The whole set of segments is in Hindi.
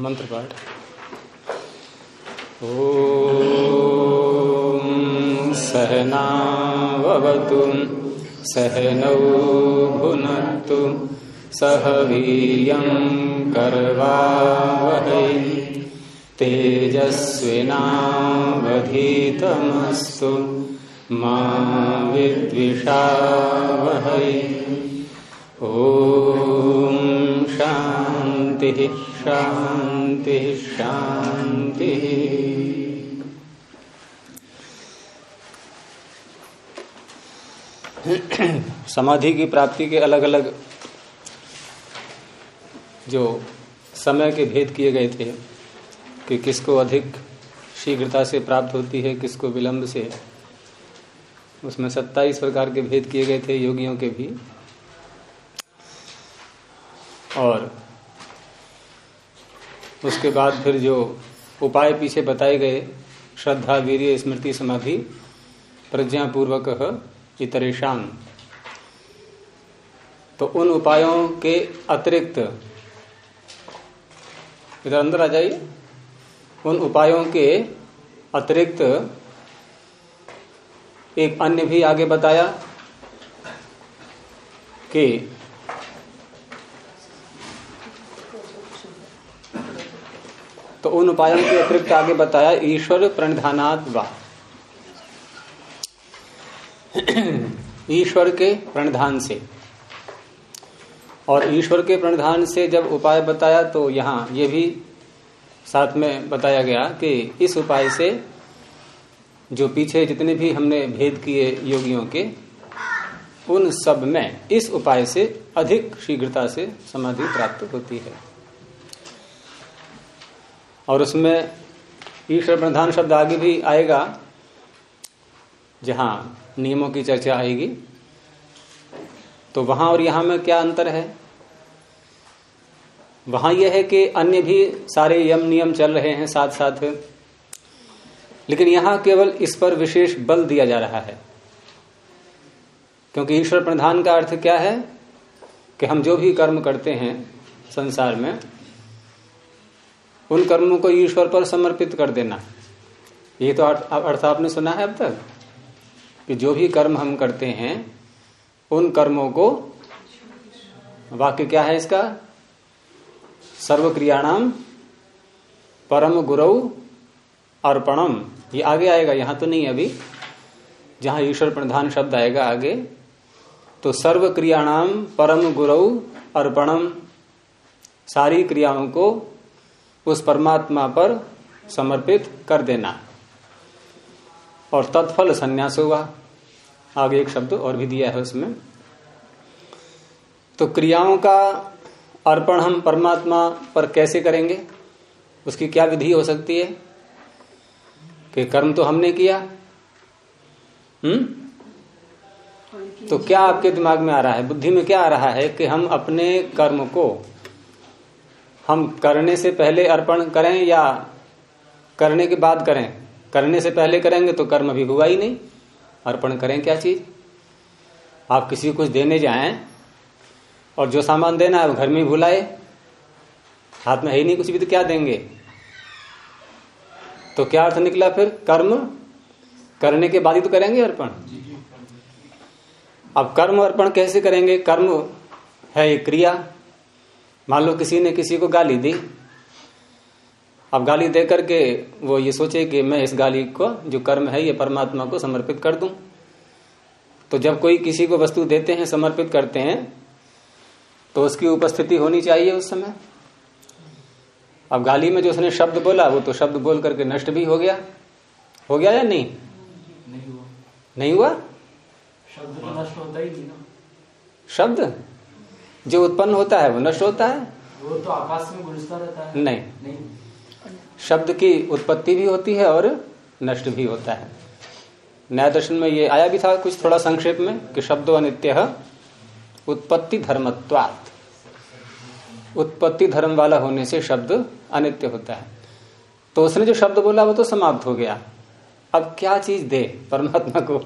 मंत्र पाठ ॐ सहनावतु सहनौ भुनक्तु सह वीर्यं करवावहै। तेजस्विनावधीतमस्तु मा विद्विषावहै। ॐ शान्तिः शान्तिः शान्तिः समाधि की प्राप्ति के अलग अलग जो समय के भेद किए गए थे कि किसको अधिक शीघ्रता से प्राप्त होती है, किसको विलंब से, उसमें सत्ताईस प्रकार के भेद किए गए थे, योगियों के भी। और उसके बाद फिर जो उपाय पीछे बताए गए, श्रद्धा वीर स्मृति समाधि, प्रज्ञापूर्वक इतरेशान तो उन उपायों के अतिरिक्त, इधर अंदर आ जाइए, उन उपायों के अतिरिक्त एक अन्य भी आगे बताया कि तो उन उपायों के अतिरिक्त आगे बताया, ईश्वर प्रणिधानात वा। ईश्वर के प्रणिधान से। और ईश्वर के प्रणिधान से जब उपाय बताया तो यहाँ ये भी साथ में बताया गया कि इस उपाय से जो पीछे जितने भी हमने भेद किए योगियों के, उन सब में इस उपाय से अधिक शीघ्रता से समाधि प्राप्त होती है। और उसमें ईश्वर प्रधान शब्द आगे भी आएगा, जहाँ नियमों की चर्चा आएगी तो वहाँ और यहाँ में क्या अंतर है? वहाँ यह है कि अन्य भी सारे यम नियम चल रहे हैं साथ साथ लेकिन यहाँ केवल इस पर विशेष बल दिया जा रहा है। क्योंकि ईश्वर प्रधान का अर्थ क्या है? कि हम जो भी कर्म करते हैं संसार में उन कर्मों को ईश्वर पर समर्पित कर देना। ये तो अर्थ आपने सुना है अब तक कि जो भी कर्म हम करते हैं, उन कर्मों को वाक्य क्या है इसका? सर्व क्रियाणाम परम गुरु अर्पणम। ये आगे आएगा, यहाँ तो नहीं अभी। जहाँ ईश्वर प्रधान शब्द आएगा आगे तो सर्व क्रियाणाम परम गुरु अर्पणम। सारी क्रियाओं को उस परमात्मा पर समर्पित कर देना। और तत्फल संन्यास हुआ। आगे एक शब्द और भी दिया है उसमें। तो क्रियाओं का अर्पण हम परमात्मा पर कैसे करेंगे? उसकी क्या विधि हो सकती है? कि कर्म तो हमने किया। हम्म? तो क्या आपके दिमाग में आ रहा है? बुद्धि में क्या आ रहा है कि हम अपने कर्म को हम करने से पहले अर्पण करें या करने के बाद करें? करने से पहले करेंगे तो कर्म भी हुआ ही नहीं। अर्पण करें क्या चीज़? आप किसी को कुछ देने जाएँ और जो सामान देना है वो घर में भुलाए। हाथ में है ही नहीं कुछ भी तो क्या देंगे? तो क्या अर्थ निकला फिर? कर्म? करने के बाद ही तो करेंगे अर्पण? अब कर्म अर्पण कैसे करेंगे? कर्म है एक क्रिया। मान लो किसी ने किसी को गाली दी। अब गाली दे करके वो ये सोचे कि मैं इस गाली को जो कर्म है ये परमात्मा को समर्पित कर दूँ। तो जब कोई किसी को वस्तु देते हैं समर्पित करते हैं तो उसकी उपस्थिति होनी चाहिए उस समय। अब गाली में जो उसने शब्द बोला वो तो शब्द बोल करके नष्ट भी हो गया। हो गया या नहीं? नहीं हुआ। नहीं हुआ? शब्द तो नष्ट होता ही नहीं ना। शब्द? जो उत्पन्न होता है वो नष्ट होता है? वो तो आकाश में गुजरता रहता है। नहीं। नहीं। शब्द की उत्पत्ति भी होती है और नष्ट भी होता है। न्याय दर्शन में ये आया भी था कुछ थोड़ा संक्षेप में कि शब्दो अनित्य उत्पत्ति धर्मत्वात्। उत्पत्ति धर्म वाला होने से शब्द अनित्य होता है। तो उसने जो शब्द बोला वो तो समाप्त हो गया। अब क्या चीज़ दे परमात्मा को?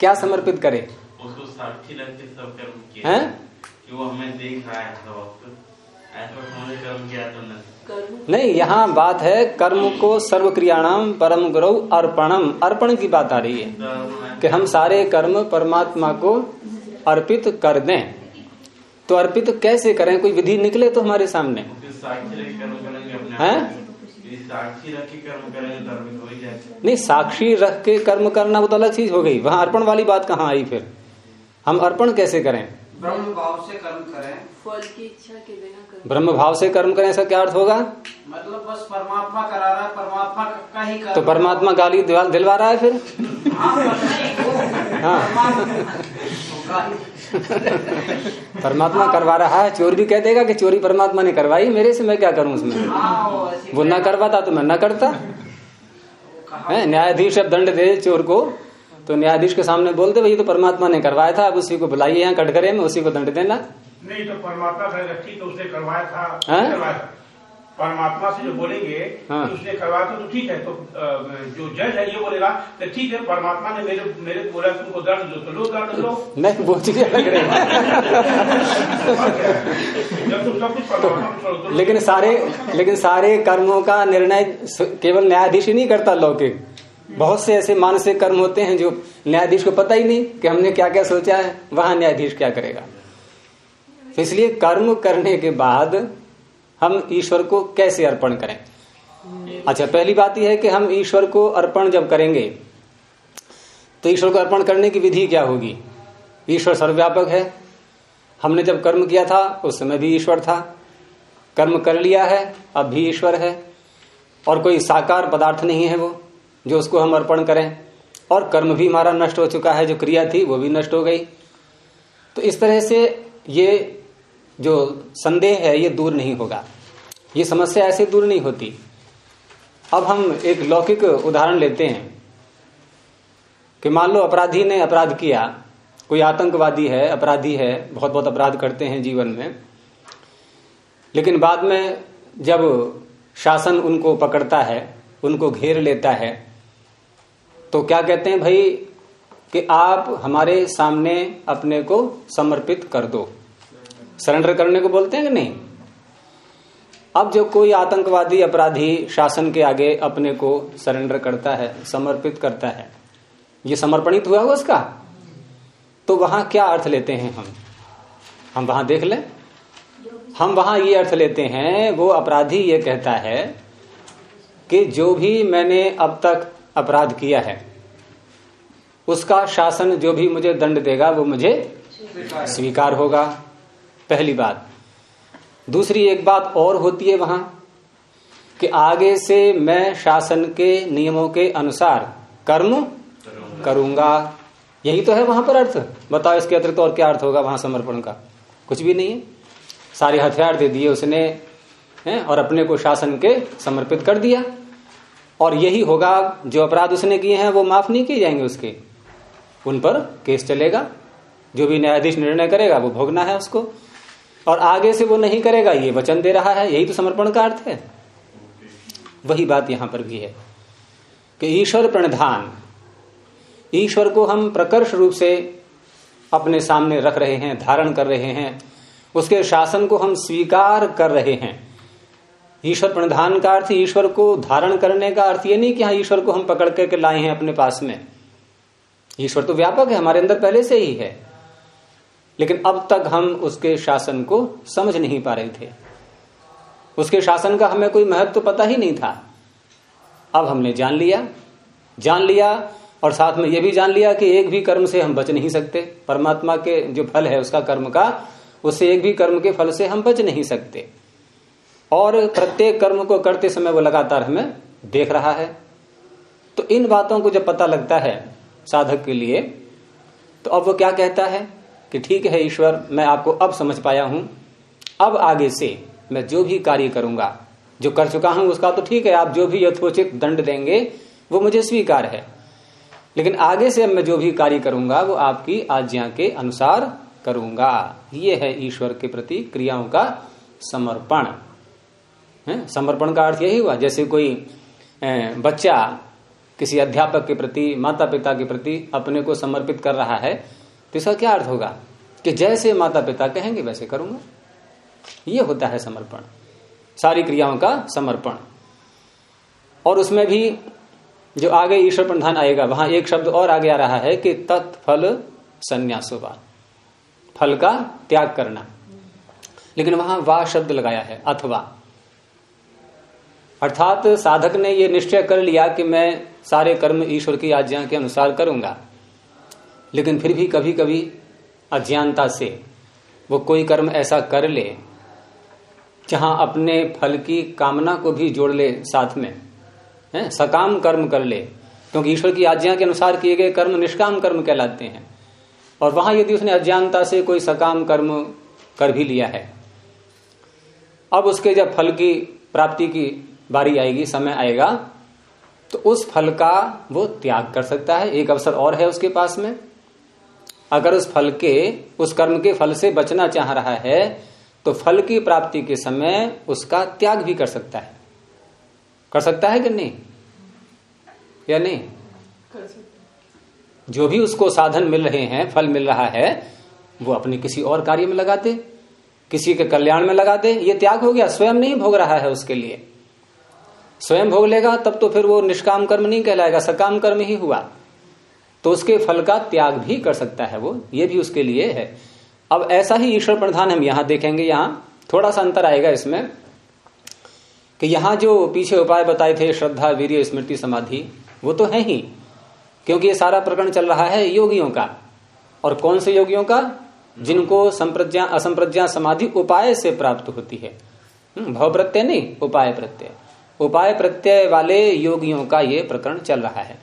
क्या समर्पित करे? साक्षी लगते सब कर्म किए। हैं? वो हमें देख रहा है वक्त नहीं यहाँ बात है कर्म को सर्व क्रियाणाम परम गुरु अर्पणम। अर्पण की बात आ रही है कि हम सारे कर्म परमात्मा को अर्पित कर दें। तो अर्पित कैसे करें? कोई विधि निकले तो हमारे सामने। हैं। नहीं साक्षी रख के कर्म करना वो तो अलग चीज़ हो गई। वहाँ अर्पण वाली बात कहाँ आई फिर? हम अर्पण कैसे करें? ब्रह्म भाव से कर्म करें। फल की इच्छा के बिना कर्म ब्रह्म भाव से कर्म करें ऐसा क्या अर्थ होगा? मतलब बस परमात्मा करा रहा है परमात्मा का ही कर्म। तो परमात्मा गाली दिलवा रहा है फिर? हाँ, हाँ। परमात्मा- करवा रहा है चोर भी कह देगा कि चोरी परमात्मा ने करवाई मेरे से मैं क्या करूँ उसमें? हाँ, वो ना करवाता तो मैं ना करता। है न्यायाधीश अब दंड दे चोर को। तो न्यायाधीश के सामने बोल दे भाई तो परमात्मा ने करवाया था अब उसी को बुलाइए यहाँ कटघरे में उसी को दंड देना। नहीं तो परमात्मा है उसने करवाया था हैं? परमात्मा से जो बोलेंगे हाँ। कि उसने करवाया था तो ठीक है तो जो जज है ये बोलेगा कि ठीक है परमात्मा ने मेरे मेरे बोला तुमको दर्द दो तो लो दर्द लो नहीं रही सब कुछ परमात्मा को छोड़ दो। लेकिन सारे लेकिन सारे कर्मों का निर्णय केवल न्यायाधीश ही नहीं करता लौकिक। बहुत से ऐसे मानसिक कर्म होते हैं जो न्यायाधीश को पता ही नहीं कि हमने क्या क्या सोचा है, वहाँ न्यायाधीश क्या करेगा। तो इसलिए कर्म करने के बाद हम ईश्वर को कैसे अर्पण करें? अच्छा पहली बात यह है कि हम ईश्वर को अर्पण जब करेंगे तो ईश्वर को अर्पण करने की विधि क्या होगी? ईश्वर सर्वव्यापक है। हमने जब कर्म किया था, उस समय भी ईश्वर था। कर्म कर लिया है, अब भी ईश्वर है। और कोई साकार पदार्थ नहीं है वो। जो उसको हम अर्पण करें। और कर्म भी हमारा नष्ट हो चुका है, जो क्रिया थी, वो भी नष्ट हो गई। तो इस तरह से ये जो संदेह है, ये दूर नहीं होगा। ये समस्या ऐसे दूर नहीं होती। अब हम एक लौकिक उदाहरण लेते हैं कि मान लो अपराधी ने अपराध किया। कोई आतंकवादी है, अपराधी है बहुत बहुत अपराध करते हैं जीवन में। लेकिन बाद में जब शासन उनको पकड़ता है, उनको घेर लेता है तो क्या कहते हैं भाई कि आप हमारे सामने अपने को समर्पित कर दो। सरेंडर करने को बोलते हैं कि नहीं? अब जो कोई आतंकवादी अपराधी शासन के आगे अपने को सरेंडर करता है, समर्पित करता है, ये समर्पणित हुआ हुआ उसका? तो वहाँ क्या अर्थ लेते हैं हम? हम वहाँ देख लें। हम वहाँ ये अर्थ लेते हैं, वो अपराधी ये कहता है कि जो भी मैंने अब तक अपराध किया है। उसका शासन जो भी मुझे दंड देगा वो मुझे स्वीकार होगा। पहली बात। दूसरी एक बात और होती है वहाँ कि आगे से मैं शासन के नियमों के अनुसार कर्म करूँगा। यही तो है वहाँ पर अर्थ। बताओ इसके अतिरिक्त और क्या अर्थ होगा वहाँ समर्पण का? कुछ भी नहीं है। सारे हथियार दे दिए उसने है और अपने को शासन के समर्पित कर दिया। और यही होगा, जो अपराध उसने किए हैं, वो माफ़ नहीं किए जाएँगे उसके। उन पर केस चलेगा, जो भी न्यायाधीश निर्णय करेगा, वो भोगना है उसको। और आगे से वो नहीं करेगा, ये वचन दे रहा है, यही तो समर्पण का अर्थ है। वही बात यहाँ पर भी है, कि ईश्वर प्रणधान, ईश्वर को हम प्रकर्ष रूप से अपने सामने रख रहे हैं, धारण कर रहे हैं, उसके शासन को हम स्वीकार कर रहे हैं। ईश्वर प्रणधान का अर्थ ईश्वर को धारण करने का अर्थ ये नहीं कि हाँ ईश्वर को हम पकड़ करके लाए हैं अपने पास में। ईश्वर तो व्यापक है, हमारे अंदर पहले से ही है। लेकिन अब तक हम उसके शासन को समझ नहीं पा रहे थे। उसके शासन का हमें कोई महत्व तो पता ही नहीं था। अब हमने जान लिया जान लिया और साथ में यह भी जान लिया कि एक भी कर्म से हम बच नहीं सकते। परमात्मा के जो फल है उसका कर्म का, उससे एक भी कर्म के फल से हम बच नहीं सकते। और प्रत्येक कर्म को करते समय वो लगातार हमें देख रहा है। तो इन बातों को जब पता लगता है साधक के लिए तो अब वो क्या कहता है कि ठीक है ईश्वर, मैं आपको अब समझ पाया हूँ। अब आगे से मैं जो भी कार्य करूँगा, जो कर चुका हूँ, उसका तो ठीक है, आप जो भी यथोचित दंड देंगे, वो मुझे स्वीकार है। लेकिन आगे से मैं जो भी कार्य करूँगा, वो आपकी आज्ञा के अनुसार करूँगा। ये है ईश्वर के प्रति क्रियाओं का समर्पण। समर्पण का अर्थ यही हुआ, जैसे कोई बच्चा किसी अध्यापक के प्रति माता पिता के प्रति अपने को समर्पित कर रहा है तो इसका क्या अर्थ होगा? कि जैसे माता पिता कहेंगे, वैसे करूँगा। ये होता है समर्पण। सारी क्रियाओं का समर्पण। और उसमें भी जो आगे ईश्वर प्रधान आएगा, वहाँ एक शब्द और आगे आ रहा है कि तत्फल संन्यासोवा फल का त्याग करना। लेकिन वहाँ वाह शब्द लगाया है, अथवा। अर्थात साधक ने यह निश्चय कर लिया कि मैं सारे कर्म ईश्वर की आज्ञा के अनुसार करूँगा। लेकिन फिर भी कभी कभी अज्ञानता से वो कोई कर्म ऐसा कर ले, जहाँ अपने फल की कामना को भी जोड़ ले साथ में। है, सकाम कर्म कर ले, क्योंकि ईश्वर की आज्ञा के अनुसार किए गए कर्म निष्काम कर्म कहलाते हैं। और वहाँ यदि उसने अज्ञानता से कोई सकाम कर्म कर भी लिया है, अब उसके जब फल की प्राप्ति की बारी आएगी समय आएगा तो उस फल का वो त्याग कर सकता है। एक अवसर और है उसके पास में। अगर उस फल के उस कर्म के फल से बचना चाह रहा है तो फल की प्राप्ति के समय उसका त्याग भी कर सकता है। कर सकता है कि नहीं? या नहीं? कर सकता। जो भी उसको साधन मिल रहे हैं फल मिल रहा है वो अपने किसी और कार्य में लगा दे किसी के कल्याण में लगा दे ये त्याग हो गया स्वयं नहीं भोग रहा है उसके लिए। स्वयं भोग लेगा तब तो फिर वो निष्काम कर्म नहीं कहलाएगा सकाम कर्म ही हुआ। तो उसके फल का त्याग भी कर सकता है वो ये भी उसके लिए है। अब ऐसा ही ईश्वर प्रधान हम यहाँ देखेंगे यहाँ थोड़ा सा अंतर आएगा इसमें कि यहाँ जो पीछे उपाय बताए थे श्रद्धा वीर्य स्मृति समाधि वो तो है ही। क्योंकि ये सारा प्रकरण चल रहा है योगियों का। और कौन से योगियों का? जिनको संप्रज्ञा असंप्रज्ञा समाधि उपाय से प्राप्त होती है। हम्म, भव प्रत्यय नहीं उपाय प्रत्यय। उपाय प्रत्यय वाले योगियों का ये प्रकरण चल रहा है।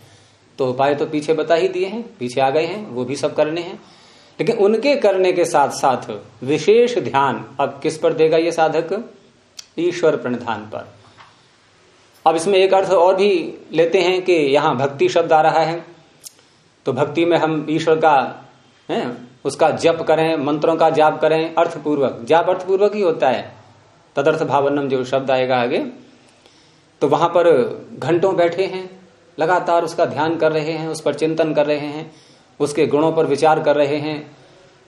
तो उपाय तो पीछे बता ही दिए हैं, पीछे आ गए हैं, वो भी सब करने हैं। लेकिन उनके करने के साथ साथ विशेष ध्यान अब किस पर देगा ये साधक? ईश्वर प्रणधान पर। अब इसमें एक अर्थ और भी लेते हैं कि यहाँ भक्ति शब्द आ रहा है। तो भक्ति में हम ईश्वर का, है, उसका जप करें, मंत्रों का जाप करें, अर्थपूर्वक। जाप अर्थपूर्वक ही होता है। तदर्थ भावनम जो शब्द आएगा आगे तो वहाँ पर घंटों बैठे हैं, लगातार उसका ध्यान कर रहे हैं, उस पर चिंतन कर रहे हैं, उसके गुणों पर विचार कर रहे हैं,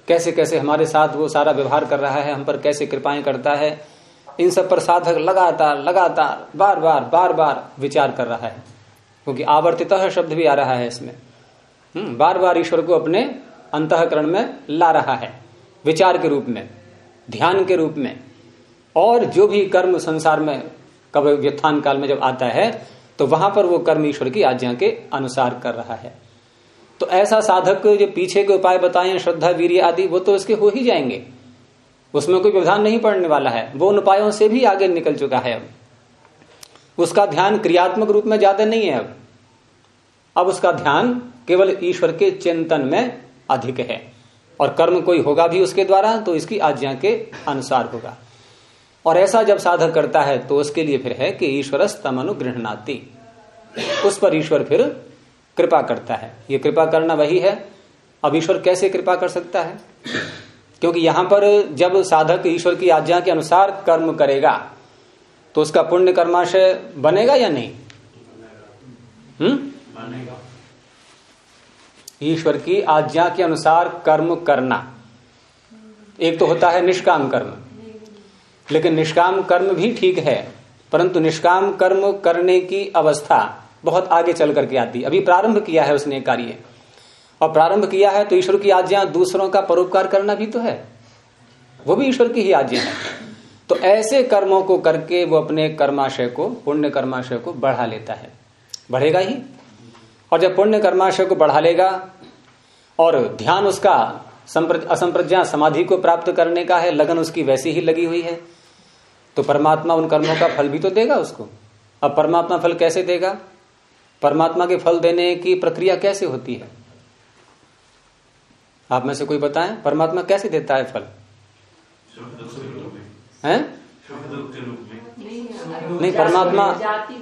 कैसे कैसे हमारे साथ वो सारा व्यवहार कर रहा है, हम पर कैसे कृपाएँ करता है, इन सब पर साधक लगातार लगातार बार बार बार बार विचार कर रहा है, क्योंकि आवर्तित शब्द भी आ रहा है इसमें। हम्म बार बार ईश्वर को अपने अंतकरण में ला रहा है, विचार के रूप में, ध्यान के रूप में, और जो भी कर्म संसार में कब व्युत्थान काल में जब आता है तो वहाँ पर वो कर्म ईश्वर की आज्ञा के अनुसार कर रहा है। तो ऐसा साधक जो पीछे के उपाय बताए, श्रद्धा, वीर्य आदि, वो तो इसके हो ही जाएँगे। उसमें कोई व्यवधान नहीं पड़ने वाला है। वो उन उपायों से भी आगे निकल चुका है अब। उसका ध्यान क्रियात्मक रूप में ज़्यादा नहीं है अब। अब उसका ध्यान केवल ईश्वर के चिंतन में अधिक है। और कर्म कोई होगा भी उसके द्वारा तो इसकी आज्ञा के अनुसार होगा। और ऐसा जब साधक करता है तो उसके लिए फिर है कि ईश्वर स्तम अनुगृहणाती उस पर ईश्वर फिर कृपा करता है। ये कृपा करना वही है। अब ईश्वर कैसे कृपा कर सकता है? क्योंकि यहाँ पर जब साधक ईश्वर की आज्ञा के अनुसार कर्म करेगा तो उसका पुण्य कर्माशय बनेगा या नहीं? हम्म? ईश्वर की आज्ञा के अनुसार कर्म करना। एक तो होता है निष्काम कर्म। लेकिन निष्काम कर्म भी ठीक है, परंतु निष्काम कर्म करने की अवस्था बहुत आगे चल करके आती है। अभी प्रारंभ किया है उसने कार्य। और प्रारंभ किया है तो ईश्वर की आज्ञा दूसरों का परोपकार करना भी तो है। वो भी ईश्वर की ही आज्ञा है। तो ऐसे कर्मों को करके वो अपने कर्माशय को, पुण्य कर्माशय को बढ़ा लेता है। बढ़ेगा ही। और जब पुण्य कर्माशय को बढ़ा लेगा और ध्यान उसका असंप्रज्ञा समाधि को प्राप्त करने का है, लगन उसकी वैसी ही लगी हुई है। तो परमात्मा उन कर्मों का फल भी तो देगा उसको। अब परमात्मा फल कैसे देगा? परमात्मा के फल देने की प्रक्रिया कैसे होती है? आप में से कोई बताएँ परमात्मा कैसे देता है फल? हैं? नहीं परमात्मा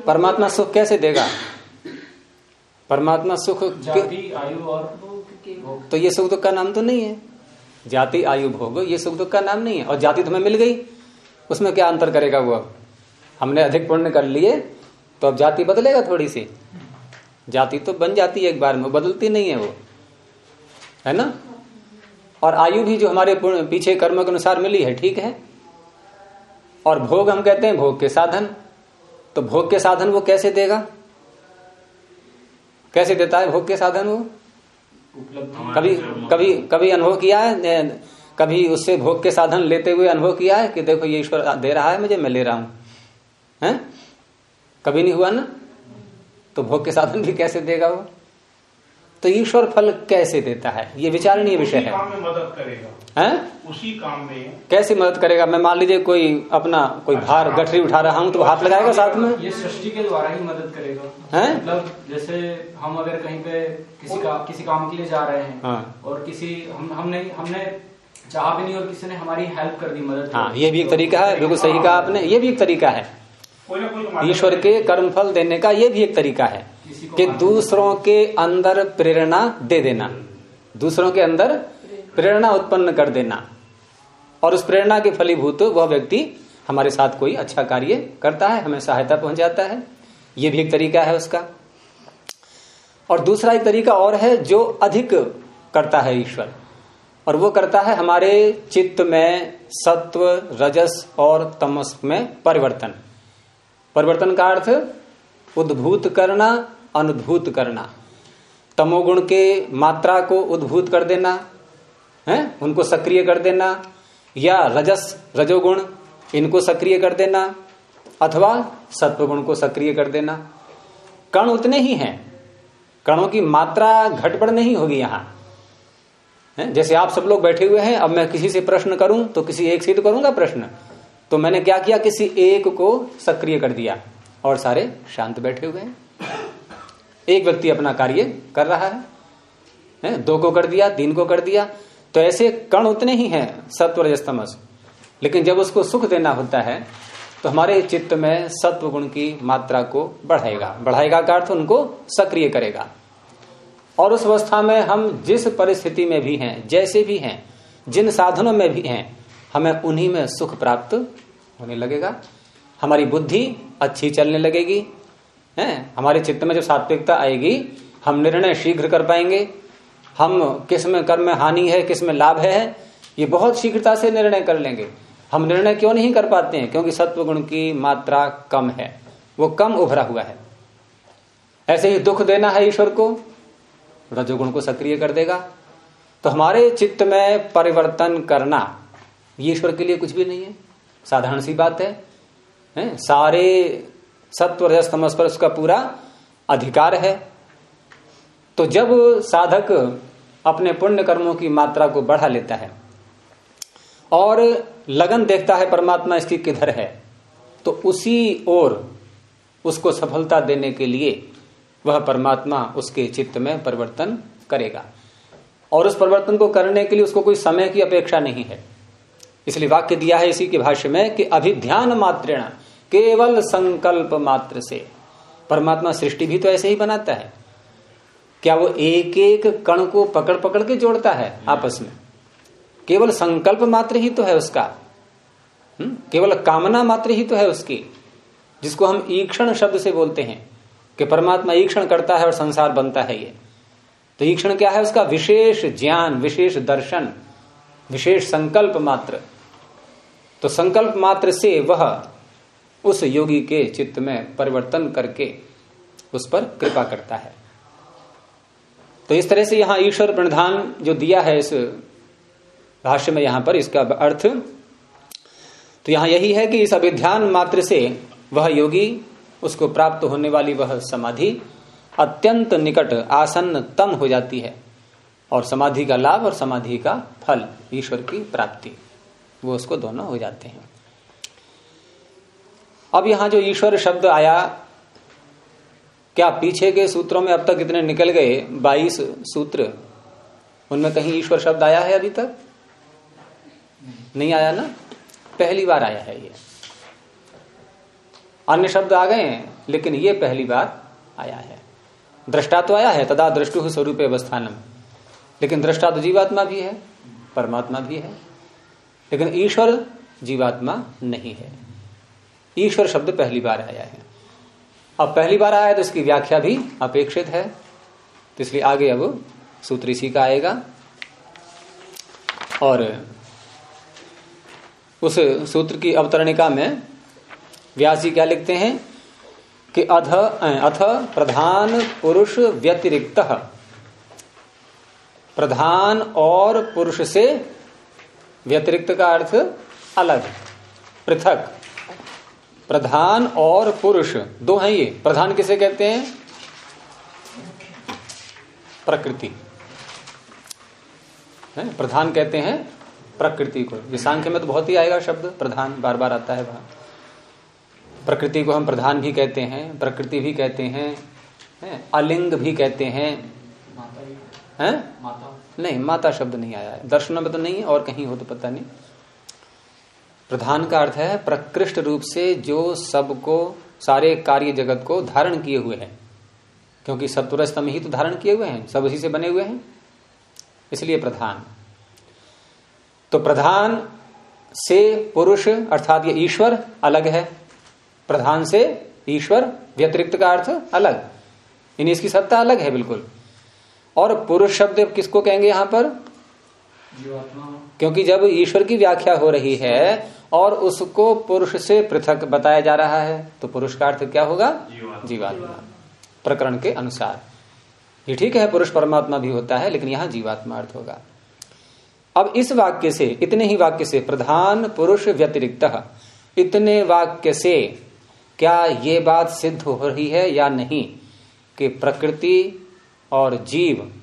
परमात्मा सुख कैसे देगा? परमात्मा सुख आयु और तो ये सुख दुख का नाम तो नहीं है। जाति आयु भोग ये सुख दुख का नाम नहीं है। और जाति तुम्हें मिल गई। उसमें क्या अंतर करेगा वो? अब हमने अधिक पुण्य कर लिए तो अब जाति बदलेगा थोड़ी सी। जाति तो बन जाती है एक बार में बदलती नहीं है वो। है ना? और आयु भी जो हमारे पीछे कर्म के अनुसार मिली है ठीक है? और भोग हम कहते हैं भोग के साधन। तो भोग के साधन वो कैसे देगा? कैसे देता है भोग के साधन वो? कभी कभी कभी अनुभव किया है? कभी उससे भोग के साधन लेते हुए अनुभव किया है कि देखो ये ईश्वर दे रहा है मुझे मैं ले रहा हूँ? हैं? कभी नहीं हुआ ना? तो भोग के साधन भी कैसे देगा वो? तो ईश्वर फल कैसे देता है? ये विचारणीय विषय है। काम में मदद करेगा। हैं? उसी काम में। कैसे मदद करेगा? मैं मान लीजिए कोई अपना कोई भार गठरी उठा रहा हूँ तो हाथ लगाएगा साथ में? ये सृष्टि के द्वारा ही मदद करेगा। हैं? मतलब जैसे हम अगर कहीं पे किसी का किसी काम के लिए जा रहे हैं हाँ। और किसी हम हमने हमने चाहा भी नहीं और किसी ने हमारी हेल्प कर दी मदद हाँ ये भी एक तरीका है बिल्कुल सही कहा आपने ये भी एक तरीका है। तो ईश्वर के कर्म फल देने का ये भी एक तरीका है कि दूसरों के अंदर प्रेरणा दे देना दूसरों के अंदर प्रेरणा उत्पन्न कर देना। और उस प्रेरणा के फलीभूत वह व्यक्ति हमारे साथ कोई अच्छा कार्य करता है हमें सहायता पहुंचाता है। ये भी एक तरीका है उसका। और दूसरा एक तरीका और है जो अधिक करता है ईश्वर। और वो करता है हमारे चित्त में सत्व, रजस और तमस में परिवर्तन। परिवर्तन का अर्थ, उद्भूत करना, अनुभूत करना। तमोगुण के मात्रा को उद्भूत कर देना, है? उनको सक्रिय कर देना, या रजस, रजोगुण, इनको सक्रिय कर देना, अथवा सत्वगुण को सक्रिय कर देना। कण उतने ही हैं। कणों की मात्रा घटबड़ नहीं होगी यहाँ। है? जैसे आप सब लोग बैठे हुए हैं अब मैं किसी से प्रश्न करूँ तो किसी एक से तो करूँगा प्रश्न। तो मैंने क्या किया? किसी एक को सक्रिय कर दिया। और सारे शांत बैठे हुए हैं। एक व्यक्ति अपना कार्य कर रहा है, है? दो को कर दिया तीन को कर दिया। तो ऐसे कण उतने ही हैं सत्व रजस्तमस लेकिन जब उसको सुख देना होता है तो हमारे चित्त में सत्व गुण की मात्रा को बढ़ाएगा। बढ़ाएगा का अर्थ उनको सक्रिय करेगा। और उस अवस्था में हम जिस परिस्थिति में भी हैं, जैसे भी हैं, जिन साधनों में भी हैं, हमें उन्हीं में सुख प्राप्त होने लगेगा। हमारी बुद्धि अच्छी चलने लगेगी, है? हमारे चित्त में जब सात्विकता आएगी, हम निर्णय शीघ्र कर पाएँगे। हम किसमें कर्म में हानि है, किसमें लाभ है, ये बहुत शीघ्रता से निर्णय कर लेंगे। हम निर्णय क्यों नहीं कर पाते हैं? क्योंकि सत्व गुण की मात्रा कम है, वो कम उभरा हुआ है। ऐसे ही दुख देना है ईश्वर को रजोगुण को सक्रिय कर देगा। तो हमारे चित्त में परिवर्तन करना ये ईश्वर के लिए कुछ भी नहीं है। साधारण सी बात है, है? सारे सत्व रजस तमस पर उसका पूरा अधिकार है। तो जब साधक अपने पुण्य कर्मों की मात्रा को बढ़ा लेता है और लगन देखता है परमात्मा इसकी किधर है तो उसी ओर उसको सफलता देने के लिए वह परमात्मा उसके चित्त में परिवर्तन करेगा। और उस परिवर्तन को करने के लिए उसको कोई समय की अपेक्षा नहीं है। इसलिए वाक्य दिया है इसी के भाष्य में कि अभिध्यान मात्रेण केवल संकल्प मात्र से। परमात्मा सृष्टि भी तो ऐसे ही बनाता है। क्या वो एक एक कण को पकड़ पकड़ के जोड़ता है आपस में? केवल संकल्प मात्र ही तो है उसका। हुँ? केवल कामना मात्र ही तो है उसकी जिसको हम ईक्षण शब्द से बोलते हैं। कि परमात्मा ईक्षण करता है और संसार बनता है ये। तो ईक्षण क्या है? उसका विशेष ज्ञान, विशेष दर्शन, विशेष संकल्प मात्र। तो संकल्प मात्र से वह उस योगी के चित्त में परिवर्तन करके उस पर कृपा करता है। तो इस तरह से यहाँ ईश्वर प्रणधान जो दिया है इस भाष्य में यहाँ पर, इसका अर्थ। तो यहाँ यही है कि इस अभिध्यान मात्र से वह योगी उसको प्राप्त होने वाली वह समाधि अत्यंत निकट आसन्न तम हो जाती है और समाधि का लाभ और समाधि का फल, ईश्वर की प्राप्ति। वो उसको दोनों हो जाते हैं। अब यहाँ जो ईश्वर शब्द आया, क्या पीछे के सूत्रों में अब तक इतने निकल गए? बाईस सूत्र। उनमें कहीं ईश्वर शब्द आया है अभी तक? नहीं आया ना? पहली बार आया है ये। अन्य शब्द आ गए हैं, लेकिन ये पहली बार आया है। दृष्टा तो आया है, तदा दृष्टु स्वरूप अवस्थानम। लेकिन दृष्टा तो जीवात्मा भी है, परमात्मा भी है। लेकिन ईश्वर जीवात्मा नहीं है। ईश्वर शब्द पहली बार आया है। अब पहली बार आया तो इसकी व्याख्या भी अपेक्षित है। तो इसलिए आगे अब सूत्र इसी का आएगा। और उस सूत्र की अवतरणिका में व्यास जी क्या लिखते हैं? कि अध अथ, प्रधान पुरुष व्यतिरिक्त। प्रधान और पुरुष से व्यतिरिक्त का अर्थ अलग, पृथक। प्रधान और पुरुष, दो हैं ये। प्रधान किसे कहते हैं? प्रकृति। है, प्रधान कहते हैं प्रकृति को। ये सांख्य में तो बहुत ही आएगा शब्द, प्रधान बार बार आता है वहाँ। प्रकृति को हम प्रधान भी कहते हैं प्रकृति भी कहते हैं है? अलिंग भी कहते हैं। हैं? माता। नहीं माता शब्द नहीं आया है। दर्शनों में तो नहीं और कहीं हो तो पता नहीं। प्रधान का अर्थ है प्रकृष्ट रूप से जो सबको सारे कार्य जगत को धारण किए हुए हैं। क्योंकि सत्वर स्तंभ ही तो धारण किए हुए हैं सब उसी से बने हुए हैं। इसलिए प्रधान। तो प्रधान से पुरुष अर्थात ये ईश्वर अलग है। प्रधान से ईश्वर व्यतिरिक्त का अर्थ अलग। यानी इसकी सत्ता अलग है बिल्कुल। और पुरुष शब्द किसको कहेंगे यहाँ पर? क्योंकि जब ईश्वर की व्याख्या हो रही है और उसको पुरुष से पृथक बताया जा रहा है तो पुरुष का अर्थ क्या होगा? जीवात्मा। प्रकरण के अनुसार। ये ठीक है पुरुष परमात्मा भी होता है लेकिन यहाँ जीवात्मा अर्थ होगा। अब इस वाक्य से इतने ही वाक्य से प्रधान पुरुष व्यतिरिक्त इतने वाक्य से क्या ये बात सिद्ध हो रही है या नहीं? कि प्रकृति और जीव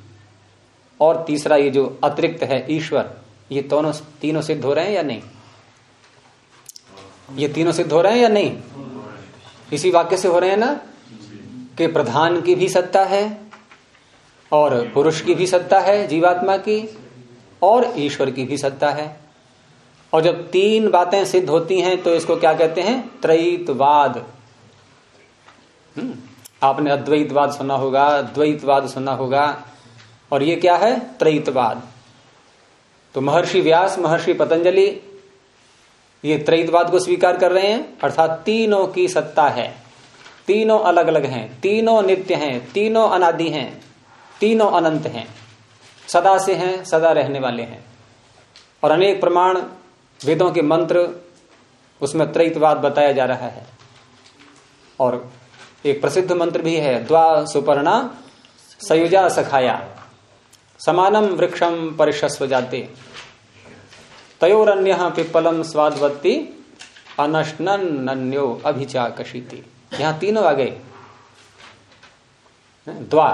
और तीसरा ये जो अतिरिक्त है ईश्वर, ये दोनों तीनों सिद्ध हो रहे हैं या नहीं? ये तीनों सिद्ध हो रहे हैं या नहीं? इसी वाक्य से हो रहे हैं ना? कि प्रधान की भी सत्ता है और पुरुष की भी सत्ता है जीवात्मा की और ईश्वर की भी सत्ता है। और जब तीन बातें सिद्ध होती हैं तो इसको क्या कहते हैं? त्रयितवाद। हम्म, आपने अद्वैतवाद सुना होगा द्वैतवाद सुना होगा और ये क्या है? त्रैतवाद तो महर्षि व्यास महर्षि पतंजलि ये त्रैतवाद को स्वीकार कर रहे हैं अर्थात तीनों की सत्ता है। तीनों अलग अलग हैं तीनों नित्य हैं तीनों अनादि हैं तीनों अनंत हैं। सदा से हैं सदा रहने वाले हैं। और अनेक प्रमाण वेदों के मंत्र उसमें त्रैतवाद बताया जा रहा है। और एक प्रसिद्ध मंत्र भी है, द्वा सुपर्णा सयुजा सखाया, समानम वृक्षम परिशस्व जाते। तयोरन्य पिप्पलम स्वादवत्ती अनशन्यो अभिचा कशीति। यहाँ तीनों आ गए द्वा।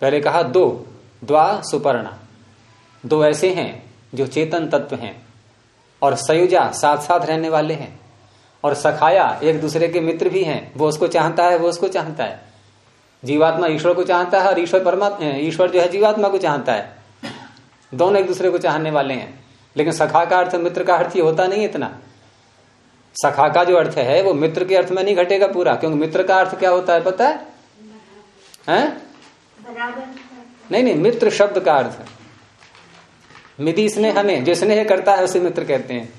पहले कहा दो, द्वा सुपर्णा। दो ऐसे हैं जो चेतन तत्व हैं। और सयुजा साथ साथ रहने वाले हैं। और सखाया एक दूसरे के मित्र भी हैं। वो उसको चाहता है वो उसको चाहता है। जीवात्मा ईश्वर को चाहता है और ईश्वर परमात्मा ईश्वर जो है जीवात्मा को चाहता है। दोनों एक दूसरे को चाहने वाले हैं। लेकिन सखा का अर्थ मित्र का अर्थ ये होता नहीं इतना। सखा का जो अर्थ है वो मित्र के अर्थ में नहीं घटेगा पूरा क्योंकि मित्र का अर्थ क्या होता है पता है? हैं? नहीं नहीं मित्र शब्द का अर्थ। मिधि स्नेह ने जो स्नेह करता है उसे मित्र कहते हैं।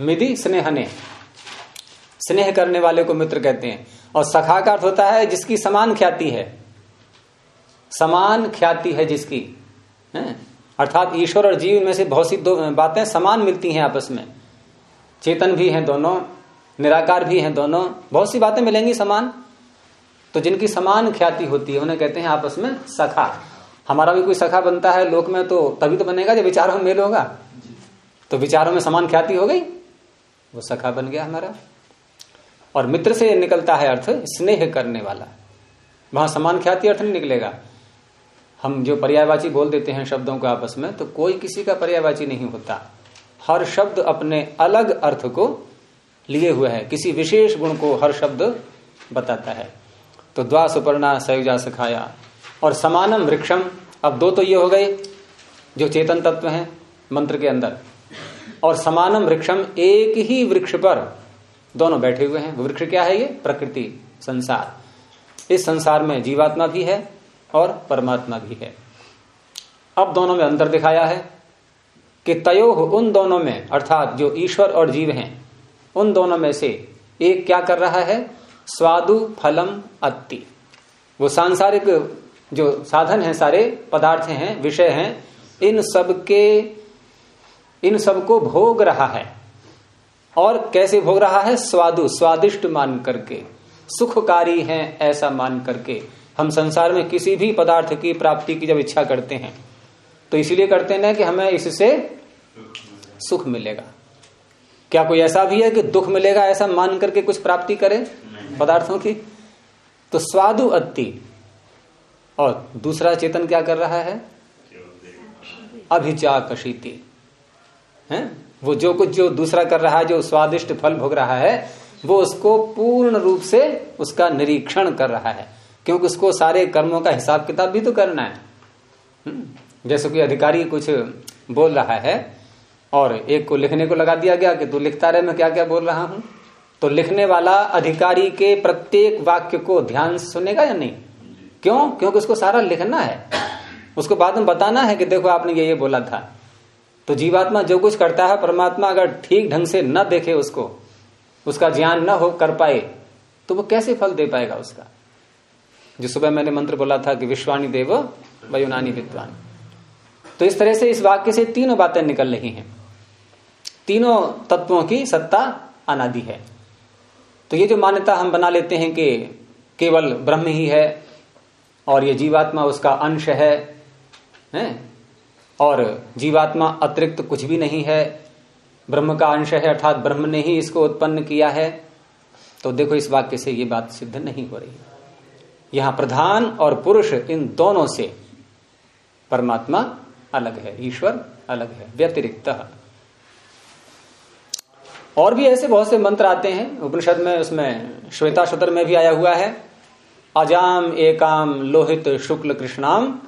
मिधि स्नेह ने स्नेह करने वाले को मित्र कहते हैं। और सखा का अर्थ होता है जिसकी समान ख्याति है। समान ख्याति है जिसकी है? अर्थात ईश्वर और जीव में से बहुत सी दो बातें समान मिलती हैं आपस में। चेतन भी हैं दोनों निराकार भी हैं दोनों बहुत सी बातें मिलेंगी समान। तो जिनकी समान ख्याति होती है उन्हें कहते हैं आपस में सखा। हमारा भी कोई सखा बनता है लोक में तो तभी तो बनेगा जब विचारों में मेल होगा। तो विचारों में समान ख्याति हो गई, वो सखा बन गया हमारा। और मित्र से निकलता है अर्थ, स्नेह करने वाला। वहाँ समान ख्याति अर्थ नहीं निकलेगा। हम जो पर्यायवाची बोल देते हैं शब्दों को आपस में तो कोई किसी का पर्यायवाची नहीं होता। हर शब्द अपने अलग अर्थ को लिए हुए है। किसी विशेष गुण को हर शब्द बताता है। तो द्वा सुपर्णा सयुजा सखाया। और समानम वृक्षम। अब दो तो ये हो गए, जो चेतन तत्व हैं मंत्र के अंदर। और समानम वृक्षम, एक ही वृक्ष पर दोनों बैठे हुए हैं। वृक्ष क्या है ये? प्रकृति, संसार। इस संसार में जीवात्मा भी है और परमात्मा भी है। अब दोनों में अंतर दिखाया है कि तयो उन दोनों में, अर्थात जो ईश्वर और जीव हैं, उन दोनों में से एक क्या कर रहा है? स्वादु फलम अति वो सांसारिक जो साधन है सारे पदार्थ हैं विषय हैं इन सब के इन सबको भोग रहा है। और कैसे भोग रहा है? स्वादु स्वादिष्ट मान करके। सुखकारी है ऐसा मान करके। हम संसार में किसी भी पदार्थ की प्राप्ति की जब इच्छा करते हैं तो इसीलिए करते हैं कि हमें इससे सुख मिलेगा। क्या कोई ऐसा भी है कि दुख मिलेगा ऐसा मान करके कुछ प्राप्ति करें? पदार्थों की? तो स्वादु अति। और दूसरा चेतन क्या कर रहा है? अभिचा कशीति है? वो जो कुछ जो दूसरा कर रहा है, जो स्वादिष्ट फल भोग रहा है, वो उसको पूर्ण रूप से उसका निरीक्षण कर रहा है। क्योंकि उसको सारे कर्मों का हिसाब किताब भी तो करना है। हम्म। जैसे कोई अधिकारी कुछ बोल रहा है और एक को लिखने को लगा दिया गया कि तू लिखता रहे, मैं क्या क्या बोल रहा हूँ? तो लिखने वाला अधिकारी के प्रत्येक वाक्य को ध्यान सुनेगा या नहीं? क्यों? क्योंकि उसको सारा लिखना है। उसको बाद में बताना है कि देखो आपने ये ये बोला था। तो जीवात्मा जो कुछ करता है, परमात्मा अगर ठीक ढंग से न देखे उसको, उसका ज्ञान न हो, कर पाए तो वो कैसे फल दे पाएगा उसका? जो सुबह मैंने मंत्र बोला था कि विश्वाणी देव वयुनानी विद्वान। तो इस तरह से इस वाक्य से तीनों बातें निकल रही हैं। तीनों तत्वों की सत्ता अनादि है। तो ये जो मान्यता हम बना लेते हैं कि केवल ब्रह्म ही है और ये जीवात्मा उसका अंश है, हैं? और जीवात्मा अतिरिक्त कुछ भी नहीं है, ब्रह्म का अंश है, अर्थात ब्रह्म ने ही इसको उत्पन्न किया है। तो देखो इस वाक्य से ये बात सिद्ध नहीं हो रही। यहाँ प्रधान और पुरुष इन दोनों से परमात्मा अलग है, ईश्वर अलग है, व्यतिरिक्त। और भी ऐसे बहुत से मंत्र आते हैं, उपनिषद में, उसमें श्वेता शत्र में भी आया हुआ है। अजाम एकाम लोहित शुक्ल कृष्णाम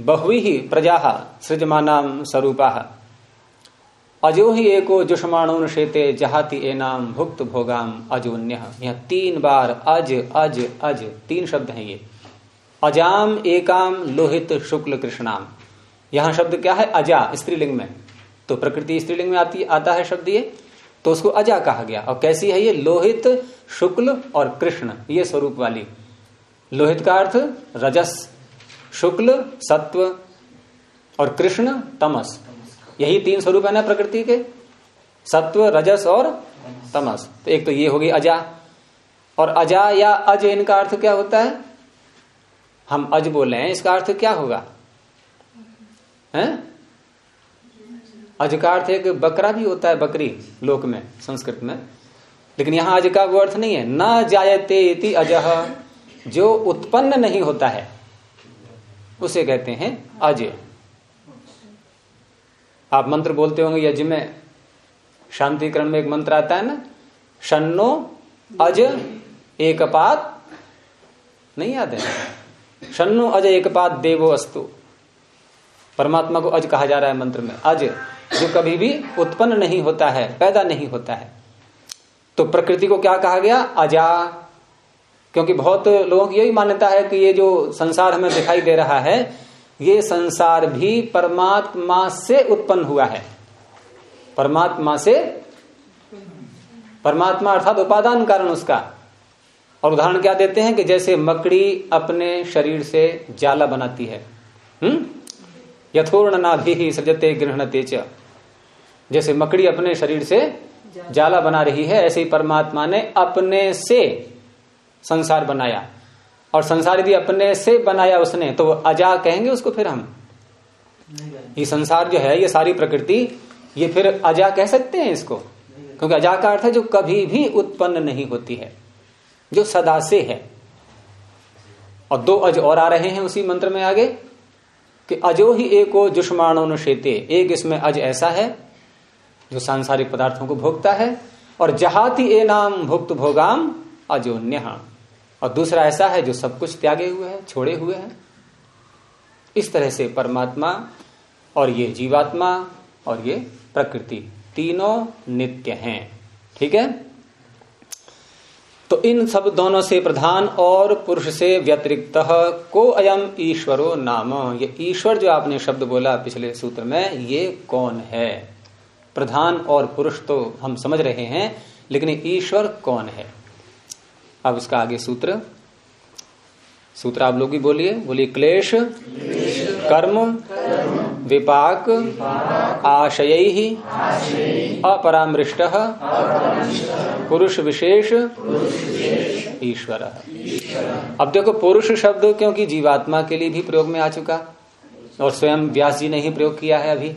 बहुवी ही प्रजा सृजमानाम स्वरूपा। अजो ही एको जुष्माणुन शेते जहाति एनाम भुक्त भोगाम अजोन्य। तीन बार अज अज अज, तीन शब्द हैं ये। अजाम एकाम लोहित शुक्ल कृष्णाम। यहाँ शब्द क्या है? अजा, स्त्रीलिंग में। तो प्रकृति स्त्रीलिंग में आती, आता है शब्द ये। तो उसको अजा कहा गया। और कैसी है ये? लोहित, शुक्ल और कृष्ण, ये स्वरूप वाली। लोहित का अर्थ रजस, शुक्ल, सत्व और कृष्ण, तमस। यही तीन स्वरूप है ना प्रकृति के? सत्व, रजस और तमस। तो एक तो ये होगी अजा। और अजा या अज इनका अर्थ क्या होता है? हम अज बोले हैं, इसका अर्थ क्या होगा? हैं? अज का अर्थ एक बकरा भी होता है, बकरी, लोक में, संस्कृत में। लेकिन यहाँ अज का वो अर्थ नहीं है। न जायते इति अजह जो उत्पन्न नहीं होता है, उसे कहते हैं अज आप मंत्र बोलते होंगे यज्ञ में शांति क्रम में एक मंत्र आता है ना शनो अज एक पात नहीं याद है? शन्नो अज एकपात देवो अस्तु। परमात्मा को अज कहा जा रहा है मंत्र में, अज, जो कभी भी उत्पन्न नहीं होता है, पैदा नहीं होता है। तो प्रकृति को क्या कहा गया? अजा। क्योंकि बहुत लोगों की यही मान्यता है कि ये जो संसार हमें दिखाई दे रहा है, ये संसार भी परमात्मा से उत्पन्न हुआ है। परमात्मा से परमात्मा अर्थात उपादान कारण उसका। और उदाहरण क्या देते हैं कि जैसे मकड़ी अपने शरीर से जाला बनाती है। हम्म? यथोर्ण नाभि ही सजते गृहणते च। जैसे मकड़ी अपने शरीर से जाला बना रही है, ऐसे ही परमात्मा ने अपने से संसार बनाया। और संसार यदि अपने से बनाया उसने तो अजा कहेंगे उसको फिर हम? ये संसार जो है ये सारी प्रकृति ये फिर अजा कह सकते हैं इसको? क्योंकि अजा का अर्थ है जो कभी भी उत्पन्न नहीं होती है जो सदा से है। और दो अज और आ रहे हैं उसी मंत्र में आगे कि अजो ही एको जुष्माणो शेते एक इसमें अज ऐसा है जो सांसारिक पदार्थों को भोगता है और जहाती ए नाम भुक्त भोगाम अजोन्य और दूसरा ऐसा है जो सब कुछ त्यागे हुए है, छोड़े हुए हैं। इस तरह से परमात्मा और ये जीवात्मा और ये प्रकृति तीनों नित्य हैं। ठीक है? तो इन सब दोनों से प्रधान और पुरुष से व्यतिरिक्त को अयम ईश्वरो नाम। ये ईश्वर जो आपने शब्द बोला पिछले सूत्र में, ये कौन है? प्रधान और पुरुष तो हम समझ रहे हैं, लेकिन ईश्वर कौन है? अब इसका आगे सूत्र। सूत्र आप लोग भी बोलिए। बोलिए क्लेश, कर्म, विपाक, आशय ही अपरामृष्ट, पुरुष विशेष, ईश्वर। अब देखो, पुरुष शब्द क्योंकि जीवात्मा के लिए भी प्रयोग में आ चुका और स्वयं व्यास जी ने ही प्रयोग किया है अभी।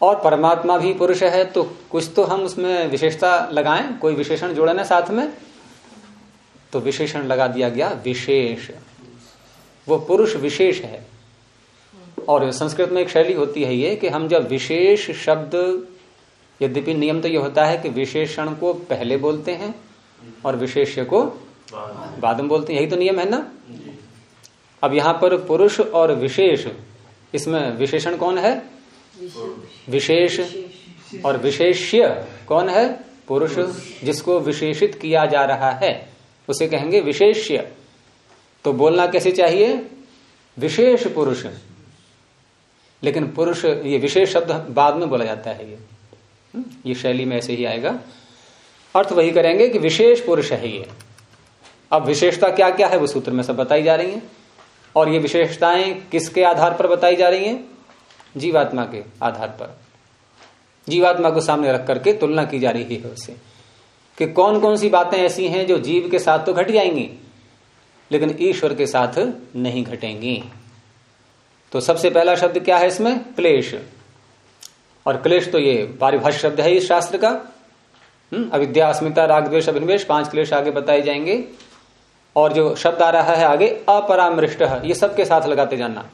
और परमात्मा भी पुरुष है तो कुछ तो हम उसमें विशेषता लगाएँ, कोई विशेषण जोड़े ना साथ में। तो विशेषण लगा दिया गया, विशेष। वो पुरुष विशेष है। और संस्कृत में एक शैली होती है ये कि हम जब विशेष शब्द, यद्यपि नियम तो ये होता है कि विशेषण को पहले बोलते हैं और विशेष्य को बाद में बोलते हैं। यही तो नियम है ना? अब यहाँ पर पुरुष और विशेष, इसमें विशेषण कौन है? विशेष। और विशेष्य कौन है? पुरुष, जिसको विशेषित किया जा रहा है। उसे कहेंगे विशेष्य। तो बोलना कैसे चाहिए? विशेष पुरुष। लेकिन पुरुष ये विशेष शब्द बाद में बोला जाता है ये। हम्म, ये शैली में ऐसे ही आएगा। अर्थ वही करेंगे कि विशेष पुरुष है ये। अब विशेषता क्या क्या है वो सूत्र में सब बताई जा रही है। और ये विशेषताएँ किसके आधार पर बताई जा रही हैं? जीवात्मा के आधार पर। जीवात्मा को सामने रख करके तुलना की जा रही है उससे कि कौन कौन सी बातें ऐसी हैं जो जीव के साथ तो घट जाएँगी लेकिन ईश्वर के साथ नहीं घटेंगी। तो सबसे पहला शब्द क्या है इसमें? क्लेश। और क्लेश तो ये पारिभाष शब्द है इस शास्त्र का। हम्म, अविद्या अस्मिता राग द्वेश अभिनिवेश पाँच क्लेश आगे बताए जाएँगे। और जो शब्द आ रहा है आगे अपरामृष्ट ये सबके साथ लगाते जाना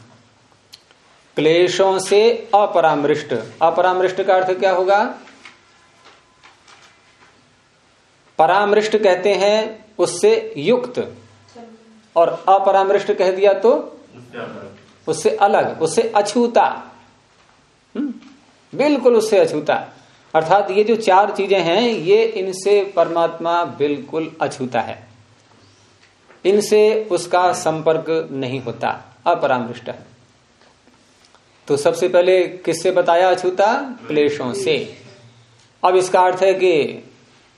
क्लेशों से अपरामृष्ट। अपरामृष्ट का अर्थ क्या होगा? परामृष्ट कहते हैं उससे युक्त। और अपरामृष्ट कह दिया तो उससे अलग उससे अछूता। हम्म, बिल्कुल उससे अछूता। अर्थात ये जो चार चीज़ें हैं ये इनसे परमात्मा बिल्कुल अछूता है। इनसे उसका संपर्क नहीं होता अपरामृष्ट है। तो सबसे पहले किससे बताया अछूता? क्लेशों से। अब इसका अर्थ है कि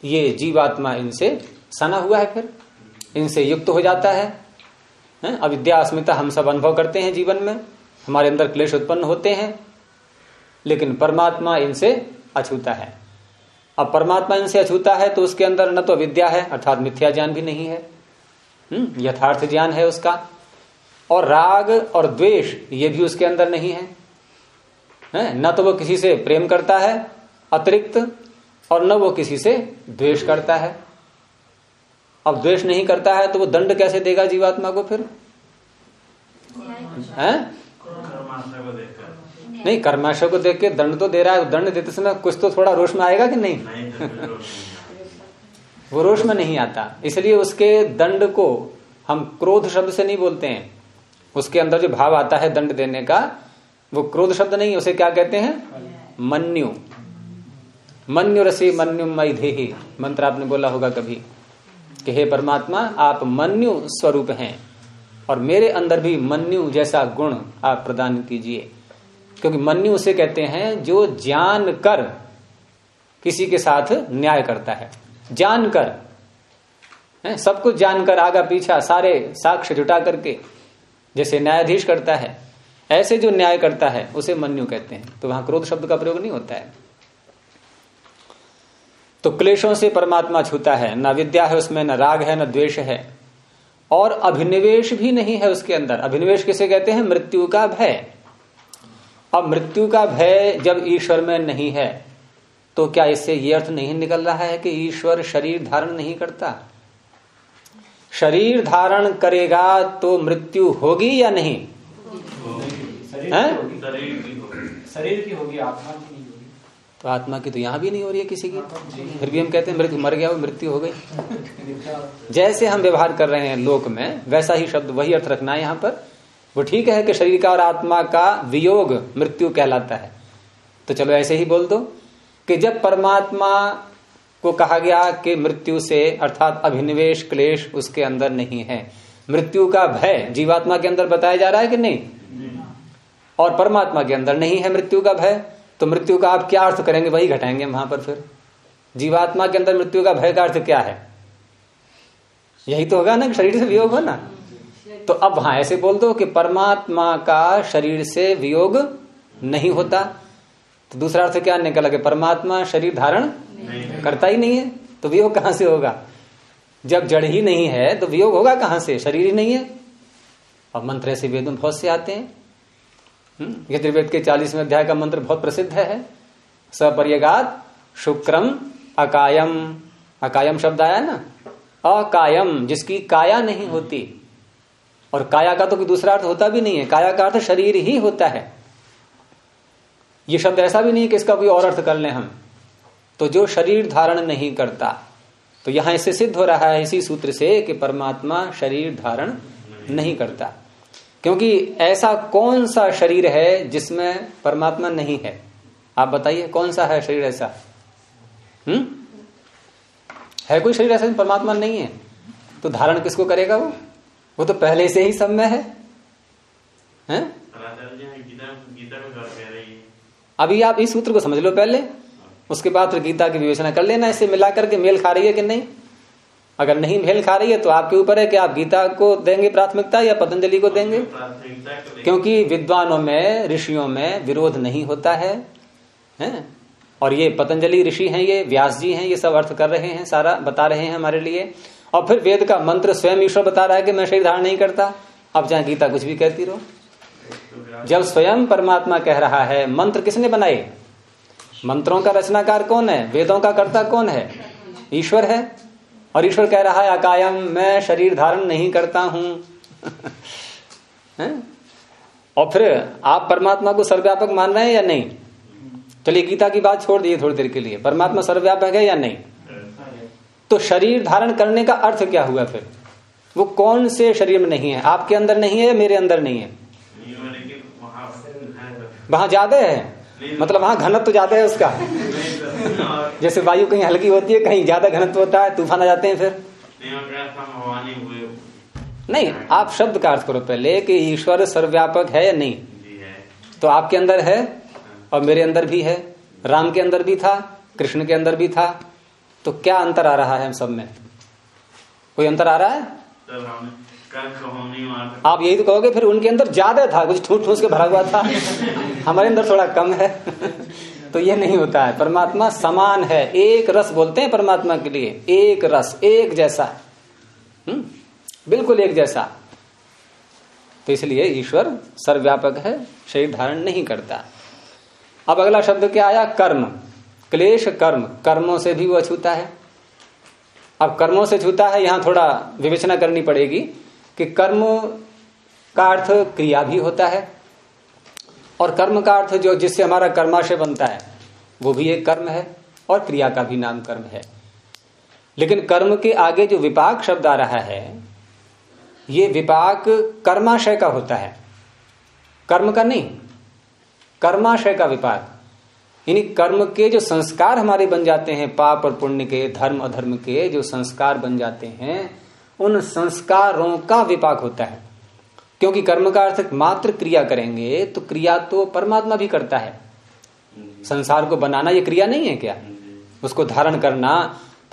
ये जीवात्मा इनसे सना हुआ है फिर। इनसे युक्त हो जाता है? अविद्या अस्मिता हम सब अनुभव करते हैं जीवन में। हमारे अंदर क्लेश उत्पन्न होते हैं। लेकिन परमात्मा इनसे अछूता है। अब परमात्मा इनसे अछूता है तो उसके अंदर न तो विद्या है अर्थात मिथ्या ज्ञान भी नहीं है। हम्म, यथार्थ ज्ञान है उसका। और राग और द्वेष ये भी उसके अंदर नहीं है, है? न तो वो किसी से प्रेम करता है अतिरिक्त और न वो किसी से द्वेष करता है। अब द्वेष नहीं करता है तो वो दंड कैसे देगा जीवात्मा को फिर? है? नहीं, कर्माशय को देख के दंड तो दे रहा है, दंड देते समय कुछ तो थोड़ा रोष में आएगा कि नहीं? नहीं वो रोष में नहीं आता। इसलिए उसके दंड को हम क्रोध शब्द से नहीं बोलते हैं। उसके अंदर जो भाव आता है दंड देने का, वो क्रोध शब्द नहीं, उसे क्या कहते हैं? मन्यु। मन्यु रसी मन्यु मई देही मंत्र आपने बोला होगा कभी कि हे परमात्मा, आप मन्यु स्वरूप हैं और मेरे अंदर भी मन्यु जैसा गुण आप प्रदान कीजिए। क्योंकि मन्यु उसे कहते हैं जो जान कर किसी के साथ न्याय करता है। जानकर सब कुछ जानकर आगा पीछा, सारे साक्ष्य जुटा करके जैसे न्यायाधीश करता है, ऐसे जो न्याय करता है, उसे मन्यु कहते हैं। तो वहाँ क्रोध शब्द का प्रयोग नहीं होता है। तो क्लेशों से परमात्मा छूता है न विद्या है उसमें न राग है न द्वेष है। और अभिनिवेश भी नहीं है उसके अंदर। अभिनिवेश किसे कहते हैं? मृत्यु का भय। अब मृत्यु का भय जब ईश्वर में नहीं है तो क्या इससे ये अर्थ नहीं निकल रहा है कि ईश्वर शरीर धारण नहीं करता? शरीर धारण करेगा तो मृत्यु होगी या नहीं? शरीर की होगी। आत्मा की तो आत्मा की तो यहाँ भी नहीं हो रही है किसी की। फिर भी हम कहते हैं मृत्यु मर गया वो मृत्यु हो गई। जैसे हम व्यवहार कर रहे हैं लोक में वैसा ही शब्द वही अर्थ रखना है यहाँ पर। वो ठीक है कि शरीर का और आत्मा का वियोग मृत्यु कहलाता है। तो चलो ऐसे ही बोल दो कि जब परमात्मा को कहा गया कि मृत्यु से अर्थात अभिनिवेश क्लेश उसके अंदर नहीं है। मृत्यु का भय जीवात्मा के अंदर बताया जा रहा है कि नहीं। और परमात्मा के अंदर नहीं है मृत्यु का भय। तो मृत्यु का आप क्या अर्थ करेंगे? वही घटाएँगे वहाँ पर फिर। जीवात्मा के अंदर मृत्यु का भय का अर्थ क्या है? यही तो होगा ना शरीर से वियोग हो ना तो अब वहाँ ऐसे बोल दो कि परमात्मा का शरीर से वियोग नहीं होता। तो दूसरा अर्थ क्या निकला कि परमात्मा शरीर धारण करता ही नहीं है तो वियोग कहाँ से होगा? जब जड़ ही नहीं है तो वियोग होगा कहाँ से? शरीर ही नहीं है। अब मंत्र ऐसे वेद में बहुत से आते हैं। यजुर्वेद के चालीसवें अध्याय का मंत्र बहुत प्रसिद्ध है। सपर्यगात शुक्रम अकायम अकायम शब्द आया ना? अकायम जिसकी काया नहीं होती। और काया का तो कोई दूसरा अर्थ होता भी नहीं है। काया का अर्थ शरीर ही होता है। ये शब्द ऐसा भी नहीं कि इसका कोई और अर्थ कर लें हम। तो जो शरीर धारण नहीं करता तो यहाँ इससे सिद्ध हो रहा है इसी सूत्र से कि परमात्मा शरीर धारण नहीं करता। क्योंकि ऐसा कौन सा शरीर है जिसमें परमात्मा नहीं है? आप बताइए, कौन सा है शरीर ऐसा? हम्म? है कोई शरीर ऐसा परमात्मा नहीं है? तो धारण किसको करेगा वो? वो तो पहले से ही सब में है? अभी आप इस सूत्र को समझ लो पहले। उसके बाद फिर गीता की विवेचना कर लेना इसे मिला करके मेल खा रही है कि नहीं? अगर नहीं मेल खा रही है तो आपके ऊपर है कि आप गीता को देंगे प्राथमिकता या पतंजलि को देंगे? क्योंकि विद्वानों में, ऋषियों में विरोध नहीं होता है, हैं? और ये पतंजलि ऋषि हैं, ये व्यास जी हैं, ये सब अर्थ कर रहे हैं, सारा बता रहे हैं हमारे लिए। और फिर वेद का मंत्र स्वयं ईश्वर बता रहा है कि मैं शरीर धारण नहीं करता। अब चाहे गीता कुछ भी कहती रहो। जब स्वयं परमात्मा कह रहा है, मंत्र किसने बनाए? मंत्रों का रचनाकार कौन है? वेदों का कर्ता कौन है? ईश्वर है। और ईश्वर कह रहा है अकायम मैं शरीर धारण नहीं करता हूँ। और फिर आप परमात्मा को सर्वव्यापक मान रहे हैं या नहीं? चलिए गीता की बात छोड़ दिए थोड़ी देर के लिए। परमात्मा सर्वव्यापक है या नहीं? तो शरीर धारण करने का अर्थ क्या हुआ फिर? वो कौन से शरीर में नहीं है? आपके अंदर नहीं है मेरे अंदर नहीं है? वहाँ ज़्यादा है? मतलब वहाँ घनत्व तो ज़्यादा है उसका। जैसे वायु कहीं हल्की होती है कहीं ज़्यादा घनत्व होता है तूफ़ान आ जाते हैं फिर। नहीं आप शब्द का अर्थ करो पहले कि ईश्वर सर्वव्यापक है या नहीं। तो आपके अंदर है और मेरे अंदर भी है। राम के अंदर भी था कृष्ण के अंदर भी था। तो क्या अंतर आ रहा है हम सब में? कोई अंतर आ रहा है? आप यही तो कहोगे फिर उनके अंदर ज़्यादा था कुछ ठूस ठूस के भरा हुआ था। हमारे अंदर थोड़ा कम है। तो ये नहीं होता है। परमात्मा समान है। एक रस बोलते हैं परमात्मा के लिए। एक रस, एक जैसा। हम्म? बिल्कुल एक जैसा। तो इसलिए ईश्वर सर्वव्यापक है, शरीर धारण नहीं करता। अब अगला शब्द क्या आया? कर्म। क्लेश कर्म। कर्मों से भी वो अछूता है। अब कर्मों से छूता है, यहाँ थोड़ा विवेचना करनी पड़ेगी कि कर्म का अर्थ क्रिया भी होता है। और कर्म का अर्थ जो, जिससे हमारा कर्माशय बनता है, वो भी एक कर्म है और क्रिया का भी नाम कर्म है। लेकिन कर्म के आगे जो विपाक शब्द आ रहा है, ये विपाक कर्माशय का होता है। कर्म का नहीं, कर्माशय का विपाक। यानी कर्म के जो संस्कार हमारे बन जाते हैं, पाप और पुण्य के, धर्म अधर्म के जो संस्कार बन जाते हैं, उन संस्कारों का विपाक होता है। क्योंकि कर्म का अर्थ मात्र क्रिया करेंगे तो क्रिया तो परमात्मा भी करता है। संसार को बनाना ये क्रिया नहीं है क्या? उसको धारण करना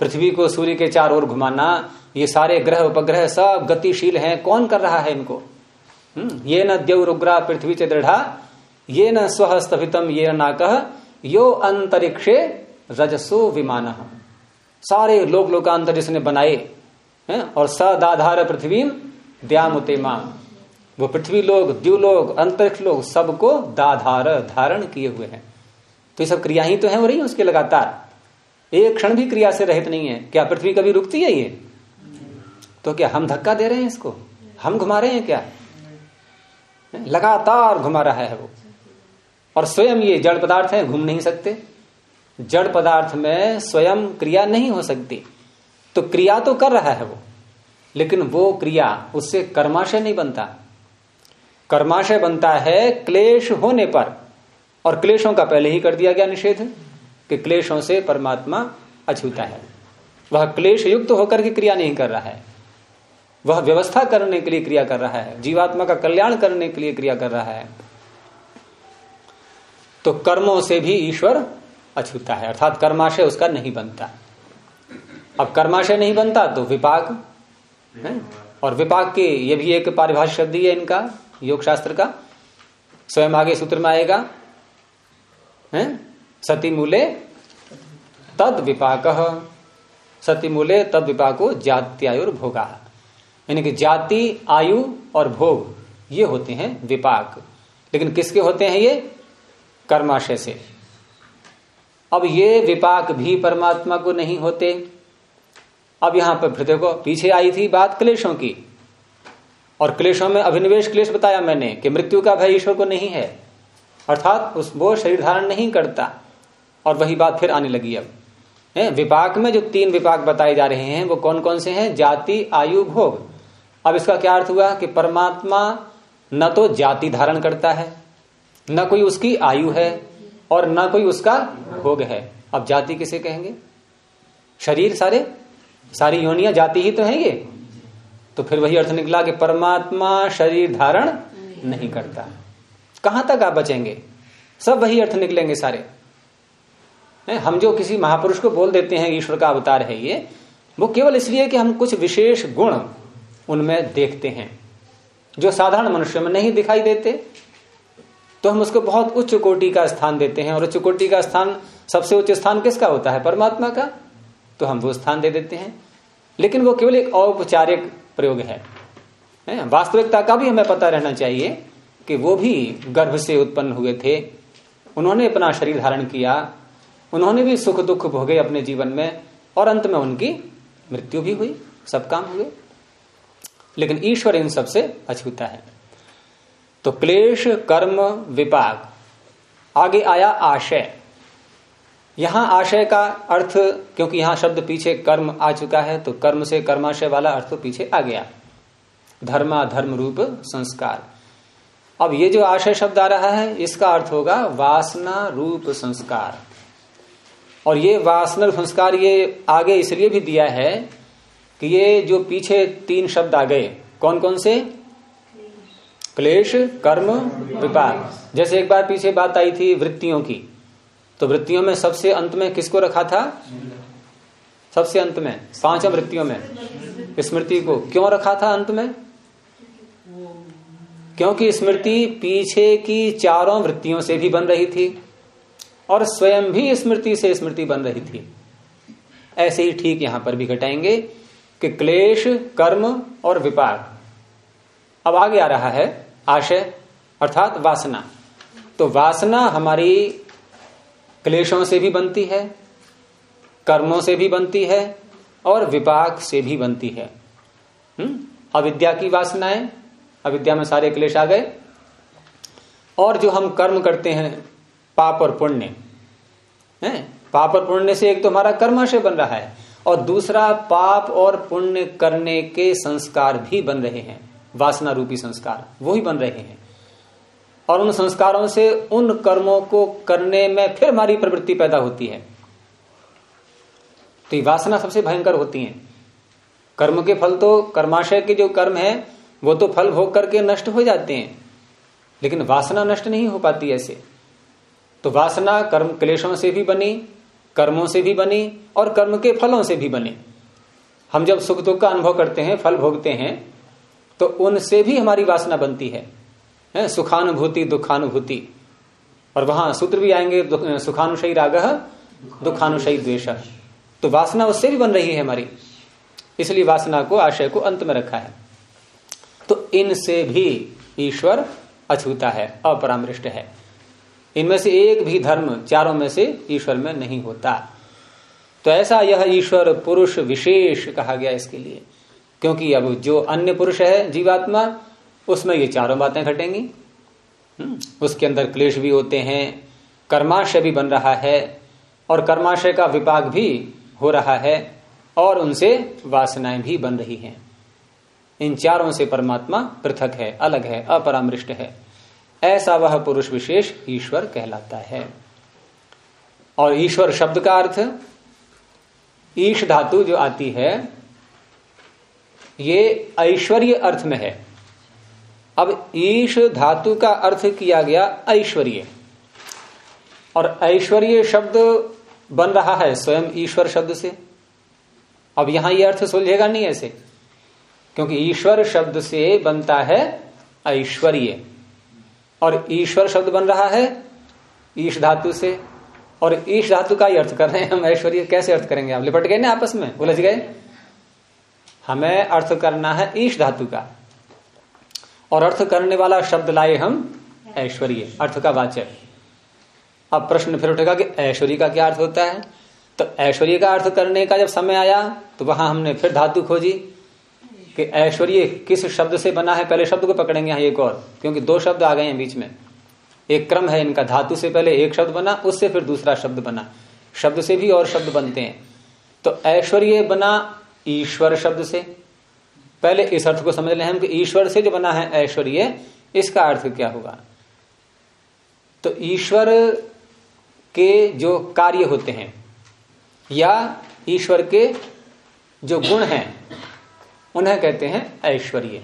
पृथ्वी को सूर्य के चार ओर घुमाना ये सारे ग्रह उपग्रह सब गतिशील हैं कौन कर रहा है इनको? हम्म, ये न देवरुग्रा पृथ्वी से दृढ़ा ये न स्वहस्तभितम ये नाकह यो अंतरिक्षे रजसो विमान। सारे लोक लोकांतर जिसने बनाए हैं और सदाधार पृथ्वी द्यामुते माम वो पृथ्वी लोग द्यूलोक अंतरिक्ष लोग सबको दाधार, धारण किए हुए हैं। तो ये सब क्रिया ही तो है हो रही है उसके लगातार। एक क्षण भी क्रिया से रहित नहीं है। क्या पृथ्वी कभी रुकती है ये? तो क्या हम धक्का दे रहे हैं इसको? हम घुमा रहे हैं क्या? लगातार घुमा रहा है वो। और स्वयं ये जड़ पदार्थ है, घूम नहीं सकते। जड़ पदार्थ में स्वयं क्रिया नहीं हो सकती। तो क्रिया तो कर रहा है वो, लेकिन वो क्रिया, उससे कर्माशय नहीं बनता। कर्माशय बनता है क्लेश होने पर। और क्लेशों का पहले ही कर दिया गया निषेध, कि क्लेशों से परमात्मा अछूता है। वह क्लेश युक्त होकर के क्रिया नहीं कर रहा है। वह व्यवस्था करने के लिए क्रिया कर रहा है। जीवात्मा का कल्याण करने के लिए क्रिया कर रहा है। तो कर्मों से भी ईश्वर अछूता है। अर्थात कर्माशय उसका नहीं बनता। अब कर्माशय नहीं बनता तो विपाक, है? और विपाक के ये भी एक पारिभाषिक शब्द ही है इनका। योग शास्त्र का? स्वयं आगे सूत्र में आएगा। है? सती मूले तद विपाक सती मूले तद विपाको जात्यायुर भोगा। यानी कि जाति, आयु और भोग, ये होते हैं विपाक। लेकिन किसके होते हैं ये? कर्माशय से। अब ये विपाक भी परमात्मा को नहीं होते। अब यहाँ पर फिर देखो, पीछे आई थी बात क्लेशों की। और क्लेशों में अभिनिवेश क्लेश बताया मैंने कि मृत्यु का भय ईश्वर को नहीं है। अर्थात उस वो शरीर धारण नहीं करता। और वही बात फिर आने लगी अब। विपाक में जो तीन विपाक बताए जा रहे हैं, वो कौन कौन से हैं? जाति, आयु, भोग। अब इसका क्या अर्थ हुआ कि परमात्मा न तो जाति धारण करता है, न कोई उसकी आयु है और न कोई उसका भोग है। अब जाति किसे कहेंगे? शरीर सारे, सारी योनिया जाति ही तो है ये। तो फिर वही अर्थ निकला कि परमात्मा शरीर धारण नहीं करता। कहाँ तक आप बचेंगे? सब वही अर्थ निकलेंगे सारे। हम जो किसी महापुरुष को बोल देते हैं, ईश्वर का अवतार है ये, वो केवल इसलिए कि हम कुछ विशेष गुण उनमें देखते हैं, जो साधारण मनुष्य में नहीं दिखाई देते। तो हम उसको बहुत उच्च कोटि का स्थान देते हैं, और उच्च कोटि का स्थान, सबसे उच्च स्थान किसका होता है? परमात्मा का। तो हम वो स्थान दे देते हैं। लेकिन वो केवल एक औपचारिक प्रयोग है। वास्तविकता का भी हमें पता रहना चाहिए कि वो भी गर्भ से उत्पन्न हुए थे। उन्होंने अपना शरीर धारण किया। उन्होंने भी सुख दुख भोगे अपने जीवन में और अंत में उनकी मृत्यु भी हुई। सब काम हुए। लेकिन ईश्वर इन सबसे अछूता है। तो क्लेश, कर्म, विपाक, आगे आया आशय। यहाँ आशय का अर्थ, क्योंकि यहाँ शब्द पीछे कर्म आ चुका है तो कर्म से कर्माशय वाला अर्थ पीछे आ गया। धर्मा धर्म रूप संस्कार। अब ये जो आशय शब्द आ रहा है, इसका अर्थ होगा वासना रूप संस्कार। और ये वासना संस्कार ये आगे इसलिए भी दिया है कि ये जो पीछे तीन शब्द आ गए कौन कौन से? क्लेश, कर्म, विपाक। जैसे एक बार पीछे बात आई थी वृत्तियों की। तो वृत्तियों में सबसे अंत में किसको रखा था? सबसे अंत में, पाँच वृत्तियों में। स्मृति को क्यों रखा था अंत में? क्योंकि स्मृति पीछे की चारों वृत्तियों से भी बन रही थी और स्वयं भी स्मृति से स्मृति बन रही थी। ऐसे ही ठीक यहाँ पर भी घटाएँगे कि क्लेश, कर्म और विपाक। अब आगे आ रहा है आशय, अर्थात वासना। तो वासना हमारी क्लेशों से भी बनती है, कर्मों से भी बनती है और विपाक से भी बनती है। हम्म? अविद्या की वासनाएँ, अविद्या में सारे क्लेश आ गए। और जो हम कर्म करते हैं, पाप और पुण्य, है? पाप और पुण्य से एक तो हमारा कर्माशय बन रहा है और दूसरा पाप और पुण्य करने के संस्कार भी बन रहे हैं वासना रूपी संस्कार, वो ही बन रहे हैं। और उन संस्कारों से उन कर्मों को करने में फिर हमारी प्रवृत्ति पैदा होती है। तो ये वासना सबसे भयंकर होती है। कर्म के फल तो कर्माशय के जो कर्म है, वो तो फल भोग करके नष्ट हो जाते हैं। लेकिन वासना नष्ट नहीं हो पाती ऐसे। तो वासना कर्म क्लेशों से भी बनी, कर्मों से भी बनी और कर्म के फलों से भी बने। हम जब सुख दुख का अनुभव करते हैं, फल भोगते हैं तो उनसे भी हमारी वासना बनती है। है, सुखानुभूति, दुखानुभूति। और वहाँ सूत्र भी आएँगे सुखानुशयी राग दुखानुशयी द्वेश तो वासना उससे भी बन रही है हमारी। इसलिए वासना को, आशय को अंत में रखा है। तो इनसे भी ईश्वर अछूता है, अपरामृष्ट है। इनमें से एक भी धर्म चारों में से ईश्वर में नहीं होता। तो ऐसा यह ईश्वर पुरुष विशेष कहा गया इसके लिए। क्योंकि अब जो अन्य पुरुष है, जीवात्मा उसमें ये चारों बातें घटेंगी। हम्म, उसके अंदर क्लेश भी होते हैं कर्माशय भी बन रहा है और कर्माशय का विपाक भी हो रहा है और उनसे वासनाएँ भी बन रही हैं। इन चारों से परमात्मा पृथक है अलग है अपरामृष्ट है। ऐसा वह पुरुष विशेष ईश्वर कहलाता है। और ईश्वर शब्द का अर्थ ईश धातु जो आती है ये ऐश्वर्य अर्थ में है। अब ईश धातु का अर्थ किया गया ऐश्वर्य। और ऐश्वर्य शब्द बन रहा है स्वयं ईश्वर शब्द से। अब यहाँ यह अर्थ सुलझेगा नहीं ऐसे, क्योंकि ईश्वर शब्द से बनता है ऐश्वर्य। और ईश्वर शब्द बन रहा है ईश धातु से। और ईश धातु का ही अर्थ कर रहे हैं हम, ऐश्वर्य कैसे अर्थ करेंगे? आप लिपट गए ना आपस में? उलझ गए? हमें अर्थ करना है ईश धातु का। और अर्थ करने वाला शब्द लाए हम ऐश्वर्य। अर्थ का वाचक। अब प्रश्न फिर उठेगा कि ऐश्वर्य का क्या अर्थ होता है? तो ऐश्वर्य का अर्थ करने का जब समय आया तो वहाँ हमने फिर धातु खोजी कि ऐश्वर्य किस शब्द से बना है? पहले शब्द को पकड़ेंगे यहाँ एक और, क्योंकि दो शब्द आ गए हैं बीच में। एक क्रम है इनका, धातु से पहले एक शब्द बना, उससे फिर दूसरा शब्द बना। शब्द से भी और शब्द बनते हैं। तो ऐश्वर्य बना ईश्वर शब्द से पहले इस अर्थ को समझ लें हम कि ईश्वर से जो बना है ऐश्वर्य, इसका अर्थ क्या होगा? तो ईश्वर के जो कार्य होते हैं, या ईश्वर के जो गुण हैं, उन्हें कहते हैं ऐश्वर्य।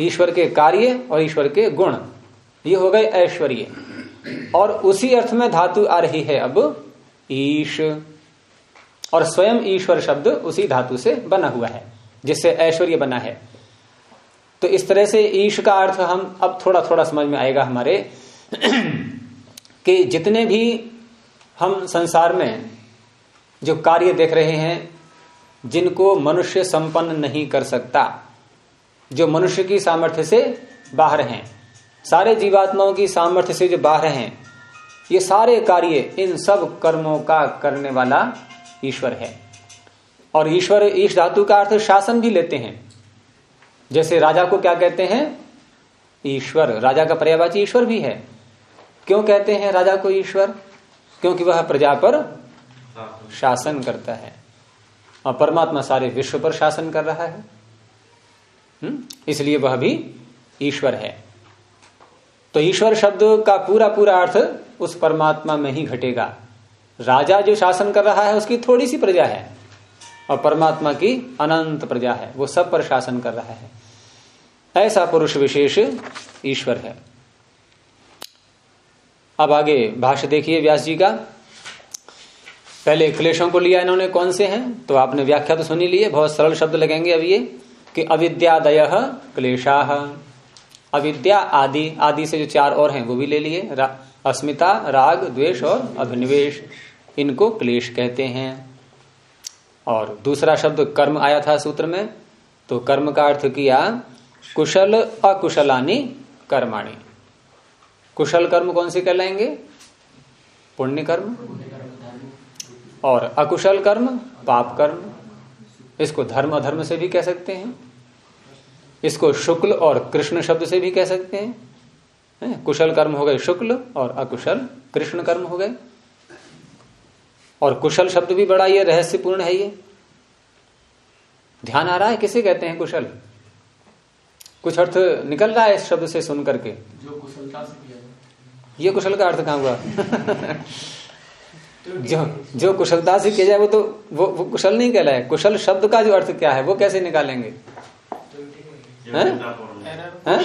ईश्वर के कार्य और ईश्वर के गुण, ये हो गए ऐश्वर्य। और उसी अर्थ में धातु आ रही है अब ईश, और स्वयं ईश्वर शब्द उसी धातु से बना हुआ है। जिससे ऐश्वर्य बना है। तो इस तरह से ईश का अर्थ हम अब थोड़ा थोड़ा समझ में आएगा हमारे, कि जितने भी हम संसार में जो कार्य देख रहे हैं, जिनको मनुष्य संपन्न नहीं कर सकता, जो मनुष्य की सामर्थ्य से बाहर हैं, सारे जीवात्माओं की सामर्थ्य से जो बाहर हैं, ये सारे कार्य इन सब कर्मों का करने वाला ईश्वर है। और ईश्वर ईश धातु का अर्थ शासन भी लेते हैं। जैसे राजा को क्या कहते हैं? ईश्वर। राजा का पर्यावाची ईश्वर भी है। क्यों कहते हैं राजा को ईश्वर? क्योंकि वह प्रजा पर शासन करता है। और परमात्मा सारे विश्व पर शासन कर रहा है। इसलिए वह भी ईश्वर है। तो ईश्वर शब्द का पूरा पूरा अर्थ उस परमात्मा में ही घटेगा। राजा जो शासन कर रहा है, उसकी थोड़ी सी प्रजा है। और परमात्मा की अनंत प्रजा है वो सब पर शासन कर रहा है। ऐसा पुरुष विशेष ईश्वर है। अब आगे भाष्य देखिए व्यास जी का। पहले क्लेशों को लिया इन्होंने कौन से हैं? तो आपने व्याख्या तो सुनी ली है बहुत सरल शब्द लगेंगे अब ये कि अविद्यादय क्लेशा। अविद्या आदि आदि से जो चार और हैं वो भी ले लिए। रा, अस्मिता राग द्वेष और अभिनिवेश। इनको क्लेश कहते हैं। और दूसरा शब्द कर्म आया था सूत्र में तो कर्म का अर्थ किया कुशल अकुशलानी कर्माणी। कुशल कर्म कौन से कहलाएँगे? पुण्य कर्म और अकुशल कर्म पाप कर्म। इसको धर्म अधर्म से भी कह सकते हैं। इसको शुक्ल और कृष्ण शब्द से भी कह सकते हैं। कुशल कर्म हो गए शुक्ल और अकुशल कृष्ण कर्म हो गए। और कुशल शब्द भी बड़ा ये रहस्यपूर्ण है ये। ध्यान आ रहा है? किसे कहते हैं कुशल? कुछ अर्थ निकल रहा है इस शब्द से सुन करके? जो कुशलता से किया ये कुशल का अर्थ कहा हुआ? जो जो कुशलता से किया जाए वो तो वो, वो कुशल नहीं कहलाए। कुशल शब्द का जो अर्थ क्या है वो कैसे निकालेंगे? हैं? हैं?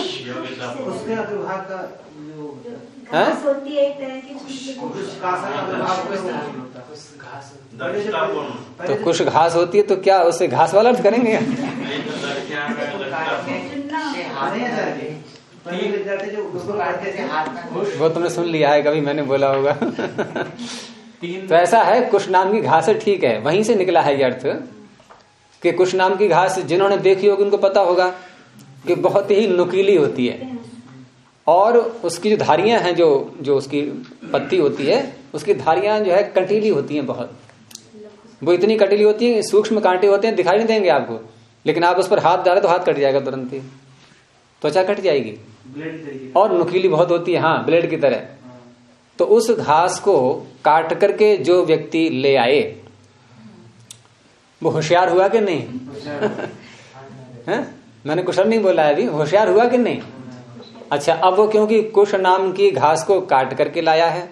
तो कुछ घास होती है तो क्या उसे घास वाला अर्थ करेंगे? हैं थे वो तुमने सुन लिया है कभी मैंने बोला होगा। तो ऐसा है कुछ नाम की घास ठीक है वहीं से निकला है ये अर्थ। कि कुछ नाम की घास जिन्होंने देखी होगी उनको पता होगा कि बहुत ही नुकीली होती है। और उसकी जो धारियाँ हैं जो जो उसकी पत्ती होती है उसकी धारियाँ जो है कटीली होती हैं बहुत। वो इतनी कटीली होती है सूक्ष्म कांटे होते हैं दिखाई नहीं देंगे आपको लेकिन आप उस पर हाथ डाले तो हाथ कट जाएगा तुरंत ही। त्वचा कट जाएगी। और नुकीली बहुत होती है हाँ ब्लेड की तरह। तो उस घास को काट करके जो व्यक्ति ले आए वो होशियार हुआ कि नहीं? है? मैंने कुशल नहीं बोला अभी होशियार हुआ कि नहीं? अच्छा अब वो क्योंकि कुश नाम की घास को काट करके लाया है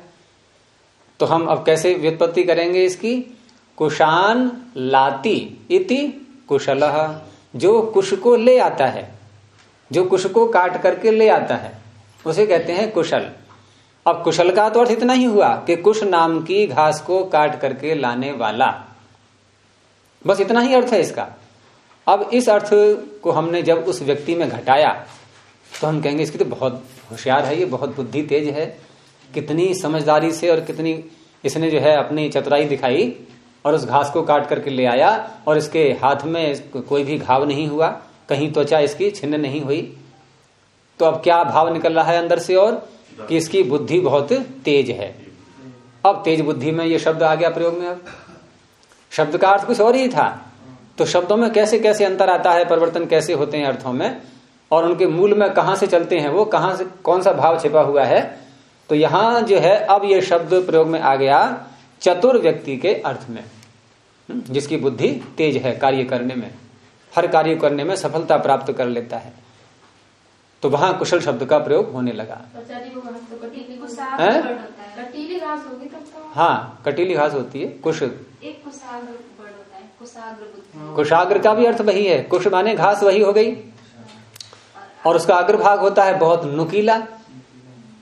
तो हम अब कैसे व्युत्पत्ति करेंगे इसकी? कुशान लाती इति कुशल। जो कुश को ले आता है, जो कुश को काट करके ले आता है, उसे कहते हैं कुशल। अब कुशल का तो अर्थ इतना ही हुआ कि कुश नाम की घास को काट करके लाने वाला। बस इतना ही अर्थ है इसका। अब इस अर्थ को हमने जब उस व्यक्ति में घटाया तो हम कहेंगे इसकी तो बहुत होशियार है, ये बहुत बुद्धि तेज है। कितनी समझदारी से और कितनी इसने जो है अपनी चतुराई दिखाई और उस घास को काट करके ले आया और इसके हाथ में कोई भी घाव नहीं हुआ, कहीं त्वचा इसकी छिन्न नहीं हुई। तो अब क्या भाव निकल रहा है अंदर से और कि इसकी बुद्धि बहुत तेज है। अब तेज बुद्धि में ये शब्द आ गया प्रयोग में अब। शब्द का अर्थ कुछ और ही था। तो शब्दों में कैसे कैसे अंतर आता है, परिवर्तन कैसे होते हैं अर्थों में? और उनके मूल में कहाँ से चलते हैं वो कहाँ से कौन सा भाव छिपा हुआ है? तो यहाँ जो है अब ये शब्द प्रयोग में आ गया चतुर व्यक्ति के अर्थ में। हम्म, जिसकी बुद्धि तेज है कार्य करने में। हर कार्य करने में सफलता प्राप्त कर लेता है। तो वहाँ कुशल शब्द का प्रयोग होने लगा। तो हैं? वर्ड होता है। कटीली घास होगी तो। हाँ कटीली घास होती है कुश। कुशाग्र का भी अर्थ वही है। कुश माने घास वही हो गई। और उसका अग्रभाग होता है बहुत नुकीला।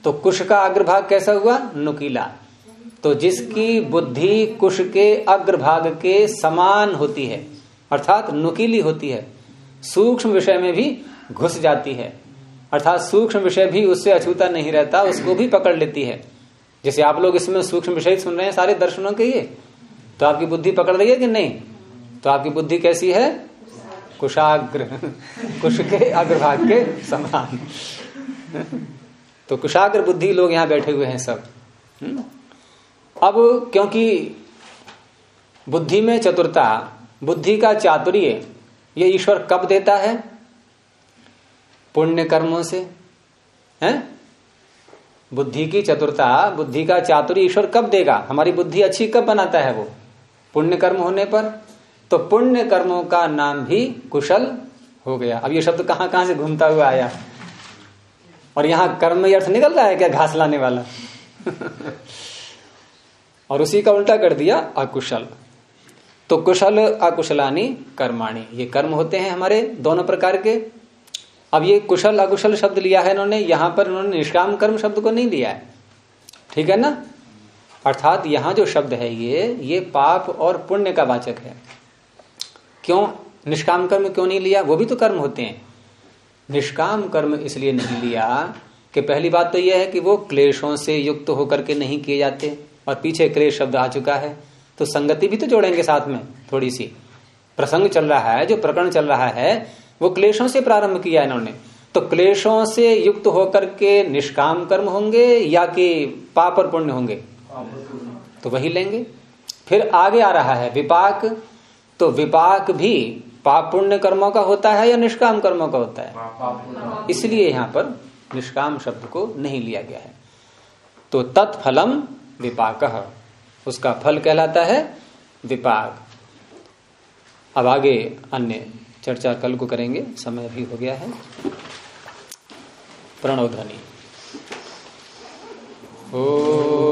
तो कुश का अग्रभाग कैसा हुआ? नुकीला। तो जिसकी बुद्धि कुश के अग्रभाग के समान होती है, अर्थात नुकीली होती है, सूक्ष्म विषय में भी घुस जाती है। अर्थात सूक्ष्म विषय भी उससे अछूता नहीं रहता, उसको भी पकड़ लेती है। जैसे आप लोग इसमें सूक्ष्म विषय सुन रहे हैं सारे दर्शनों के ये तो आपकी बुद्धि पकड़ रही है कि नहीं? तो आपकी बुद्धि कैसी है? कुशाग्र, कुश के अग्रभाग के समान। तो कुशाग्र बुद्धि लोग यहाँ बैठे हुए हैं सब। हम्म? अब क्योंकि बुद्धि में चतुरता, बुद्धि का चातुर्य, ये ईश्वर कब देता है? पुण्य कर्मों से। हैं? बुद्धि की चतुरता, बुद्धि का चातुर्य ईश्वर कब देगा? हमारी बुद्धि अच्छी कब बनाता है वो? पुण्य कर्म होने पर। तो पुण्य कर्मों का नाम भी कुशल हो गया। अब ये शब्द कहाँ कहाँ से घूमता हुआ आया? और यहाँ कर्म अर्थ निकल रहा है क्या घास लाने वाला? और उसी का उल्टा कर दिया, अकुशल। तो कुशल, अकुशलानी, कर्माणी। ये कर्म होते हैं हमारे दोनों प्रकार के। अब ये कुशल, अकुशल शब्द लिया है इन्होंने, यहाँ पर इन्होंने निष्काम कर्म शब्द को नहीं लिया है। ठीक है ना? अर्थात यहाँ जो शब्द है ये ये पाप और पुण्य का वाचक है। क्यों? निष्काम कर्म क्यों नहीं लिया? वो भी तो कर्म होते हैं। निष्काम कर्म इसलिए नहीं लिया कि पहली बात तो यह है कि वो क्लेशों से युक्त होकर के नहीं किए जाते। और पीछे क्लेश शब्द आ चुका है। तो संगति भी तो जोड़ेंगे साथ में थोड़ी सी। प्रसंग चल रहा है जो प्रकरण चल रहा है वो क्लेशों से प्रारंभ किया इन्होंने। तो क्लेशों से युक्त होकर के निष्काम कर्म होंगे या कि पाप और पुण्य होंगे? तो वही लेंगे। फिर आगे आ रहा है विपाक तो विपाक भी पाप पुण्य कर्मों का होता है या निष्काम कर्मों का होता है? इसलिए यहाँ पर निष्काम शब्द को नहीं लिया गया है। तो तत्फलम विपाक। उसका फल कहलाता है विपाक। अब आगे अन्य चर्चा कल को करेंगे। समय भी हो गया है। प्रणव ध्वनि। सर्वेभ्यो